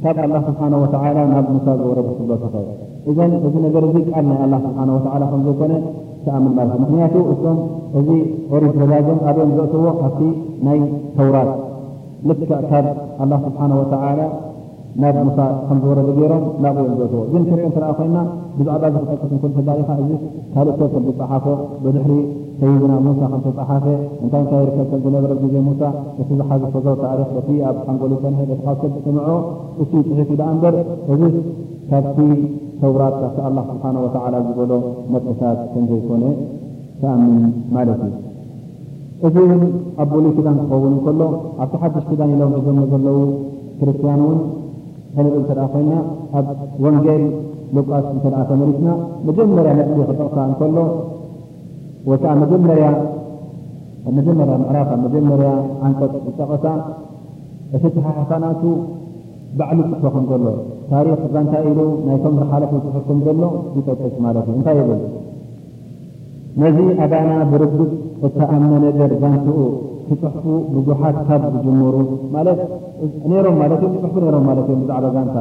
ካብ ኣላ ስብሓን ወተዓላ ናብ ሙሳ ዝወረዱ ክብሎ ትኽእል እዘን እዚ ነገር እዚ ቃል ናይ ኣላ ስብሓን ወተዓላ ከም ዘይኮነ ተኣምን ማለት እዩ ምክንያቱ እቶም እዚ ኦሪት ዘዳግም ኣብኦም ዘእትዎ ካብቲ ናይ ተውራት ልክዕ ካብ ኣላ ስብሓን ወተዓላ ናብ ሙሳ ከምዝወረደ ገይሮም ናብኡ እዮም ዘእትዎ ግን ክሪኦ እተረኣ ኮይና ብዛዕባ ዝክጠቅስ እንኮ ተዳሪኻ እዚ ካልእ ሰብ ከም ዝፀሓፎ ብድሕሪ ሰይድና ሙሳ ከምተፀሓፈ እንታይ እንታይ ይርከብ ከም ዝነበረ ግዜ ሙሳ እቲ ዝሓዝፈዞ ታሪክ በቲ ኣብ ሓንጎሉ ሰንሐ በቲ ካብ ሰብ ዝስምዖ እሱ ፅሒፍ ዳ እምበር እዚ ካብቲ ተውራት ካብቲ ኣላ ስብሓን ወተዓላ ዝበሎ መጥታት ከም ዘይኮነ ተኣምን ማለት እዩ እዚ እውን ኣብ ቦሉይ ክዳን ክኸውን እንከሎ ኣብቲ ሓድሽ ክዳን ኢሎም ሒዞሞ ዘለው ክርስትያን እውን ሕንጥ እንተ ኮይና ኣብ ወንጌል ሉቃስ እንተ ተመሊስና መጀመርያ ነጥቢ ክጠቕሳ እንከሎ ወይከዓ መጀመርያ መጀመርያ ምዕራፍ መጀመርያ ዓንቀፅ ዝጠቐሳ እቲ ተሓሓሳናቱ ባዕሉ ፅሕፎ ከም ዘሎ ታሪክ እዛ እንታይ ኢሉ ናይቶም ዝሓለፈ ፅሑፍ ከም ዘሎ ይጠቅስ ማለት እዩ እንታይ ይብል ነዚ ኣባና ብርግፅ እተኣመነ ደርጋንትኡ ክፅሕፉ ብዙሓት ካብ ዝጅምሩ ማለት ነይሮም ማለት እዮም ክፅሕፉ ነይሮም ማለት እዮም ብዛዕባ ጋንታ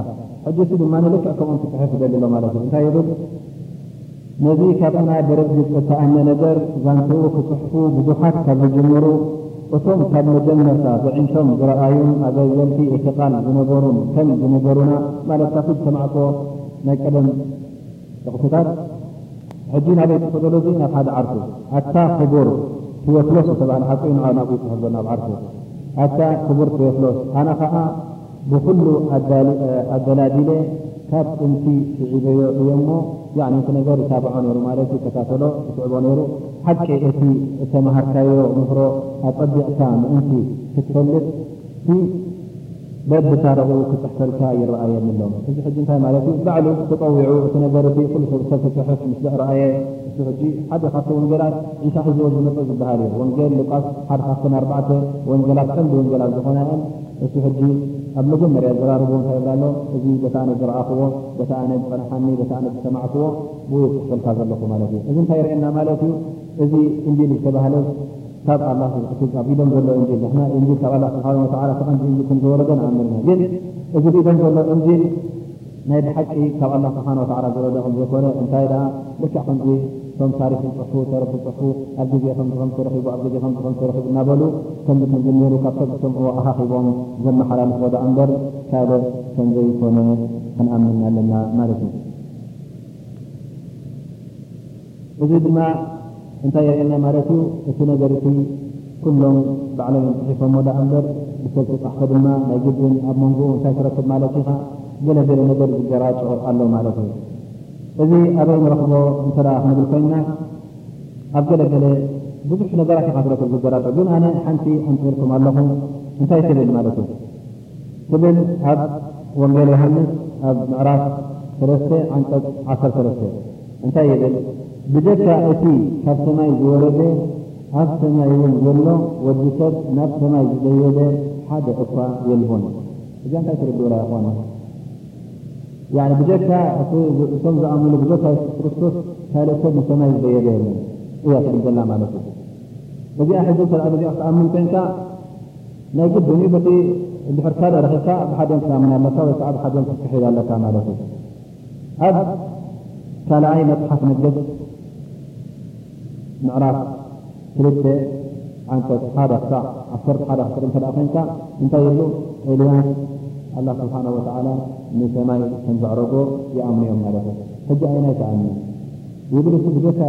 ሕጂ ሲ ድማ ልክዕ ከምኦም ክፅሕፍ ደሊሎ ማለት እዩ እንታይ ይብል ነዚ ካብና ብርግፅ እተኣመነ ደር ጋንትኡ ክፅሕፉ ብዙሓት ካብ ዝጅምሩ እቶም ካብ መጀመርታ ብዒንቶም ዝረኣዩን ኣገልገልቲ እቲ ቓል ዝነበሩን ከም ዝነበሩና ማለት ካፍ ሰማዕኮ ናይ ቀደም ጥቕትታት ሕጂ ናበይ ትክእሎ ዙ ናብ ሓደ ዓርቱ ኣታ ክቡር ትወትሎስ ዝተባሃለ ሓፂ ናብኡ ፅሕዞ ናብ ዓርቱ ኣታ ክቡር ትወትሎስ ኣነ ከዓ ብኩሉ ኣደላዲለ ካብ ጥንቲ ስዒበዮ እዮ እሞ እቲ ነገር ይታብዖ ነይሩ ማለት ዩ ከታተሎ ክስዕቦ ነይሩ ሓቂ እቲ እተመሃርካዮ ምፍሮ ኣፀቢዕካ ምእንቲ ክትፈልጥ በብታርኡ ክፅሕፈልካ ይረኣየኒሎም እዚ ሕጂ እንታይ ማለት እዩ ባዕሉ ተጠዊዑ እቲ ነገር እቲ ኩሉ ሰብ ክፅሕፍ ምስ ዘእረኣየ እ ሕጂ ሓደ ካብቲ ወንጌላት ዒሳ ሒዝዎ ዝመፅእ ዝበሃል እዩ ወንጌል ሉቃስ ሓደ ካብተን ኣርባዕተ ወንጌላት ቀንዲ ወንጌላት ዝኾነአን እሱ ሕጂ ኣብ መጀመርያ ዘራርቦ እንታይ ይብላ ኣሎ እዚ በታኣነ ዝረኣኽዎ በታኣነ ዝፀናሓኒ በታኣነ ዝሰማዕትዎ ብኡ ክሕፈልካ ዘለኹ ማለት እዩ እዚ እንታይ ይርአየና ማለት እዩ እዚ እንጂል ዝተባሃለ ካብ ኣብ ኢዶም ዘሎ እንጂል ንና እንጂል ካብ ላ ስብሓ ወላ ተቐንዲ እንጂል ከም ዝወረደ ንኣምልና ግን እዚ ብኢዶም ዘሎ እንጂል ናይ ብሓቂ ካብ ኣላ ስብሓን ወላ ዝወረደ ከም ዘይኮነ እንታይ ደኣ ልክዕ ከምዚ ቶም ታሪክ ዝፅሕፉ ተረክ ዝፅሕፉ ኣብ ግዜ ከምዚከም ተረኪቡ ኣብ ግዜ ከምዚከም ተረኪቡ እናበሉ ከም ዝምዝነሩ ካብ ሰብ ዝሰምዕዎ ኣኻኺቦም ዘመሓላልፎ ዳ እምበር ካልእ ከም ዘይኮነ ክንኣምንና ኣለና ማለት እዩ እዚ ድማ እንታይ የርአየና ማለት እዩ እቲ ነገር እቲ ኩሎም ባዕሎም ፅሒፎሞ ዳ እምበር ብሰብ ተፃሕፈ ድማ ናይ ግድን ኣብ መንጎኡ እንታይ ትረክብ ማለት ኢኻ ገለገለ ነገር ዝገራጭዑ ኣሎ ማለት እዩ እዚ ኣበይ ንረክቦ እንተ ክንብል ኮይና ኣብ ገለገለ ብዙሕ ነገራት ኢካ ትረክብ ዝገራጭዑ ግን ኣነ ሓንቲ ኣንትልኩም ኣለኹ እንታይ ትብል ማለት እዩ ትብል ኣብ ወንጌል ዮሃንስ ኣብ ምዕራፍ ሰለስተ ዓንቀፅ ዓሰር ሰለስተ እንታይ ይብል ብደካ እቲ ካብ ሰማይ ዝወረደ ኣብ ሰማይ እውን ዘሎ ወዲ ሰብ ናብ ሰማይ ዝዘየደ ሓደ እኳ የልቦን እዚኣ እንታይ ትርድኡላ ይኮነ ብጀካ እቶም ዝኣምኑ ብጀካ የሱስ ክርስቶስ ካልእ ሰብ ንሰማይ ዝዘየደ የለን እያ ትብል ዘላ ማለት እዩ እዚኣ ሕዚ እዚኣ ክትኣምን ኮንካ ናይ ግድን እዩ በቲ ድሕርካ ረኺብካ ብሓደን ክትኣምን ኣለካ ወይከዓ ብሓደን ክትክሒድ ኣለካ ማለት እዩ ኣብ ካልኣይ መፅሓፍ ነገስ ምዕራፍ ክልተ ዓንቀፅ ሓደ ክሳዕ ዓሰርተ ሓደ ክስር እተ ኮንካ እንታይ የሉ ኤልያስ ኣላ ስብሓን ወተዓላ ንሰማይ ከም ዘዕረጎ ይኣምንዮም ማለት እዩ ሕጂ ኣይናይ ተኣምን ይብል እ ብጀካ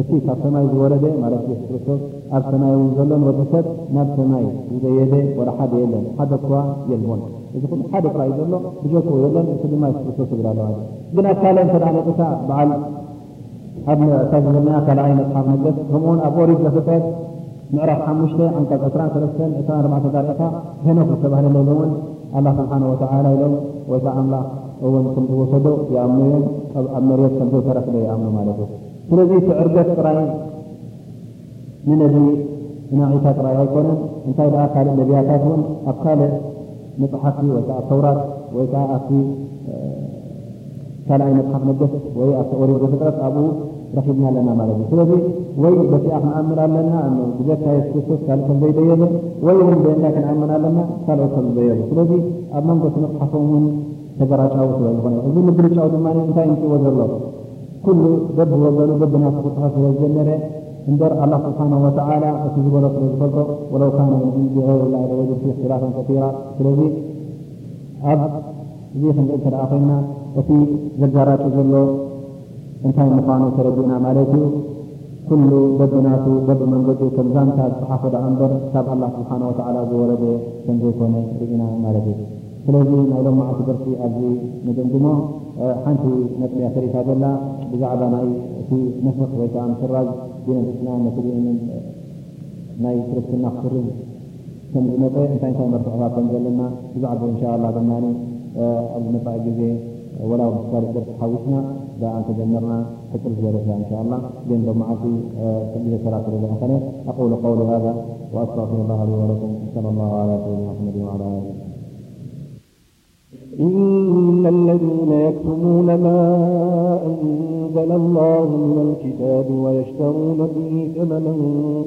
እቲ ካብ ሰማይ ዝወረደ ማለት የሱስ ክርስቶስ ኣብ ሰማይ እውን ዘሎን ወዲሰብ ናብ ሰማይ ዝዘየደ ወላ ሓደ የለን ሓደ እኳ የልቦን እዚ ኩሉ ሓደ ጥራ እዩ ዘሎ ብጀክኡ የለን እቲ ድማ የሱስ ክርስቶስ ይብል ኣለዋ ግን ኣብ ካልእ እንተ ነጥካ በዓል ኣብ ታ ዝበልና ካልኣይ መፅሓፍ ነገስ ከምኡውን ኣብ ኦሪት ዘፍጠት ምዕራፍ ሓሙሽተ ዓንቀፅ 2ሰለስተ 2ኣርባዕተ ዳርኢኻ ሄኖክ ዝተባህለለሎ እውን ኣላ ስብሓን ወተዓላ ኢሎም ወይከዓ ኣምላኽ እውን ከምዝወሰዶ ይኣምኑ እዮም ኣብ መሬት ከምዘይተረክለ ይኣምኑ ማለት እዩ ስለዚ ትዕርገት ጥራይ ንነቢ ናዒሳ ጥራይ ኣይኮነን እንታይ ደኣ ካልእ ነቢያታት እውን ኣብ ካልእ መፅሓፍቲ ወይከዓ ተውራት ወይከዓ ኣብቲ ካልኣይ መፅሓፍ ነገስ ወይ ኣብቲ ኦሪት ዘፍጥረት ኣብኡ ረኪብና ኣለና ማለት እዩ ስለዚ ወይ በቲኣ ክንኣምን ኣለና ብጀካ የሱስ ክርስቶስ ካልእ ከም ዘይደየሉ ወይ እውን ብና ክንኣምን ኣለና ካልኦት ከም ዝዘየሉ ስለዚ ኣብ መንጎ ቲ መፅሓፎም እውን ተገራጫዊ ስለ ዝኮነ እዚ ምግርጫዊ ድማ እንታይ ንፅዎ ዘሎ ኩሉ በቢ ወገሉ በቢናት ክፅሖ ስለ ዝጀመረ እምበር ኣላ ስብሓን ወተዓላ እቲ ዝበሎ ስለ ዝፈልጦ ወለው ካነ ላ ወ ላፈን ከቲራ ስለዚ ኣብ እዚ ክንርኢ ተደኣ ኮይና እቲ ዘጋራጡ ዘሎ እንታይ ምኳኑ ተረዲእና ማለት እዩ ኩሉ በብናቱ በቢ መንገዲ ከም ዛንታ ዝፅሓፈ ዳኣ እምበር ካብ ኣላ ስብሓን ወተዓላ ዝወረደ ከም ዘይኮነ ርኢና ማለት እዩ ስለዚ ናይ ሎም መዓልቲ ደርሲ ኣብዚ ንድምድሞ ሓንቲ ነጥያ ተሪእታ ዘላ ብዛዕባ ናይ እቲ መስኽ ወይከዓ ምስራዝ ዲን እስላም ነቲ ናይ ክርስትና ክስርዝ ከም ዝመፀ እንታይ እንታይ መርትዕታት ከም ዘለና ብዛዕባ እንሻ ላ ድማኒ ኣብ ዝመፃኢ ግዜ ወላ ምስካልእ ደርሲ ሓዊስና ان تجمرنا فكرة الرجاء إن شاء الله. جنب معه في تبديل صلاة الرجاء الثانية أقول قولي هذا وأستغفر الله لي ولكم. صلى الله على سيدنا محمد وعلى آله. إن الذين يكتمون ما أنزل الله من الكتاب ويشترون به ثمنا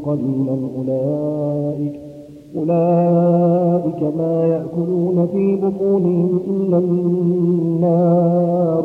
قليلا أولئك أولئك ما يأكلون في بطونهم إلا النار.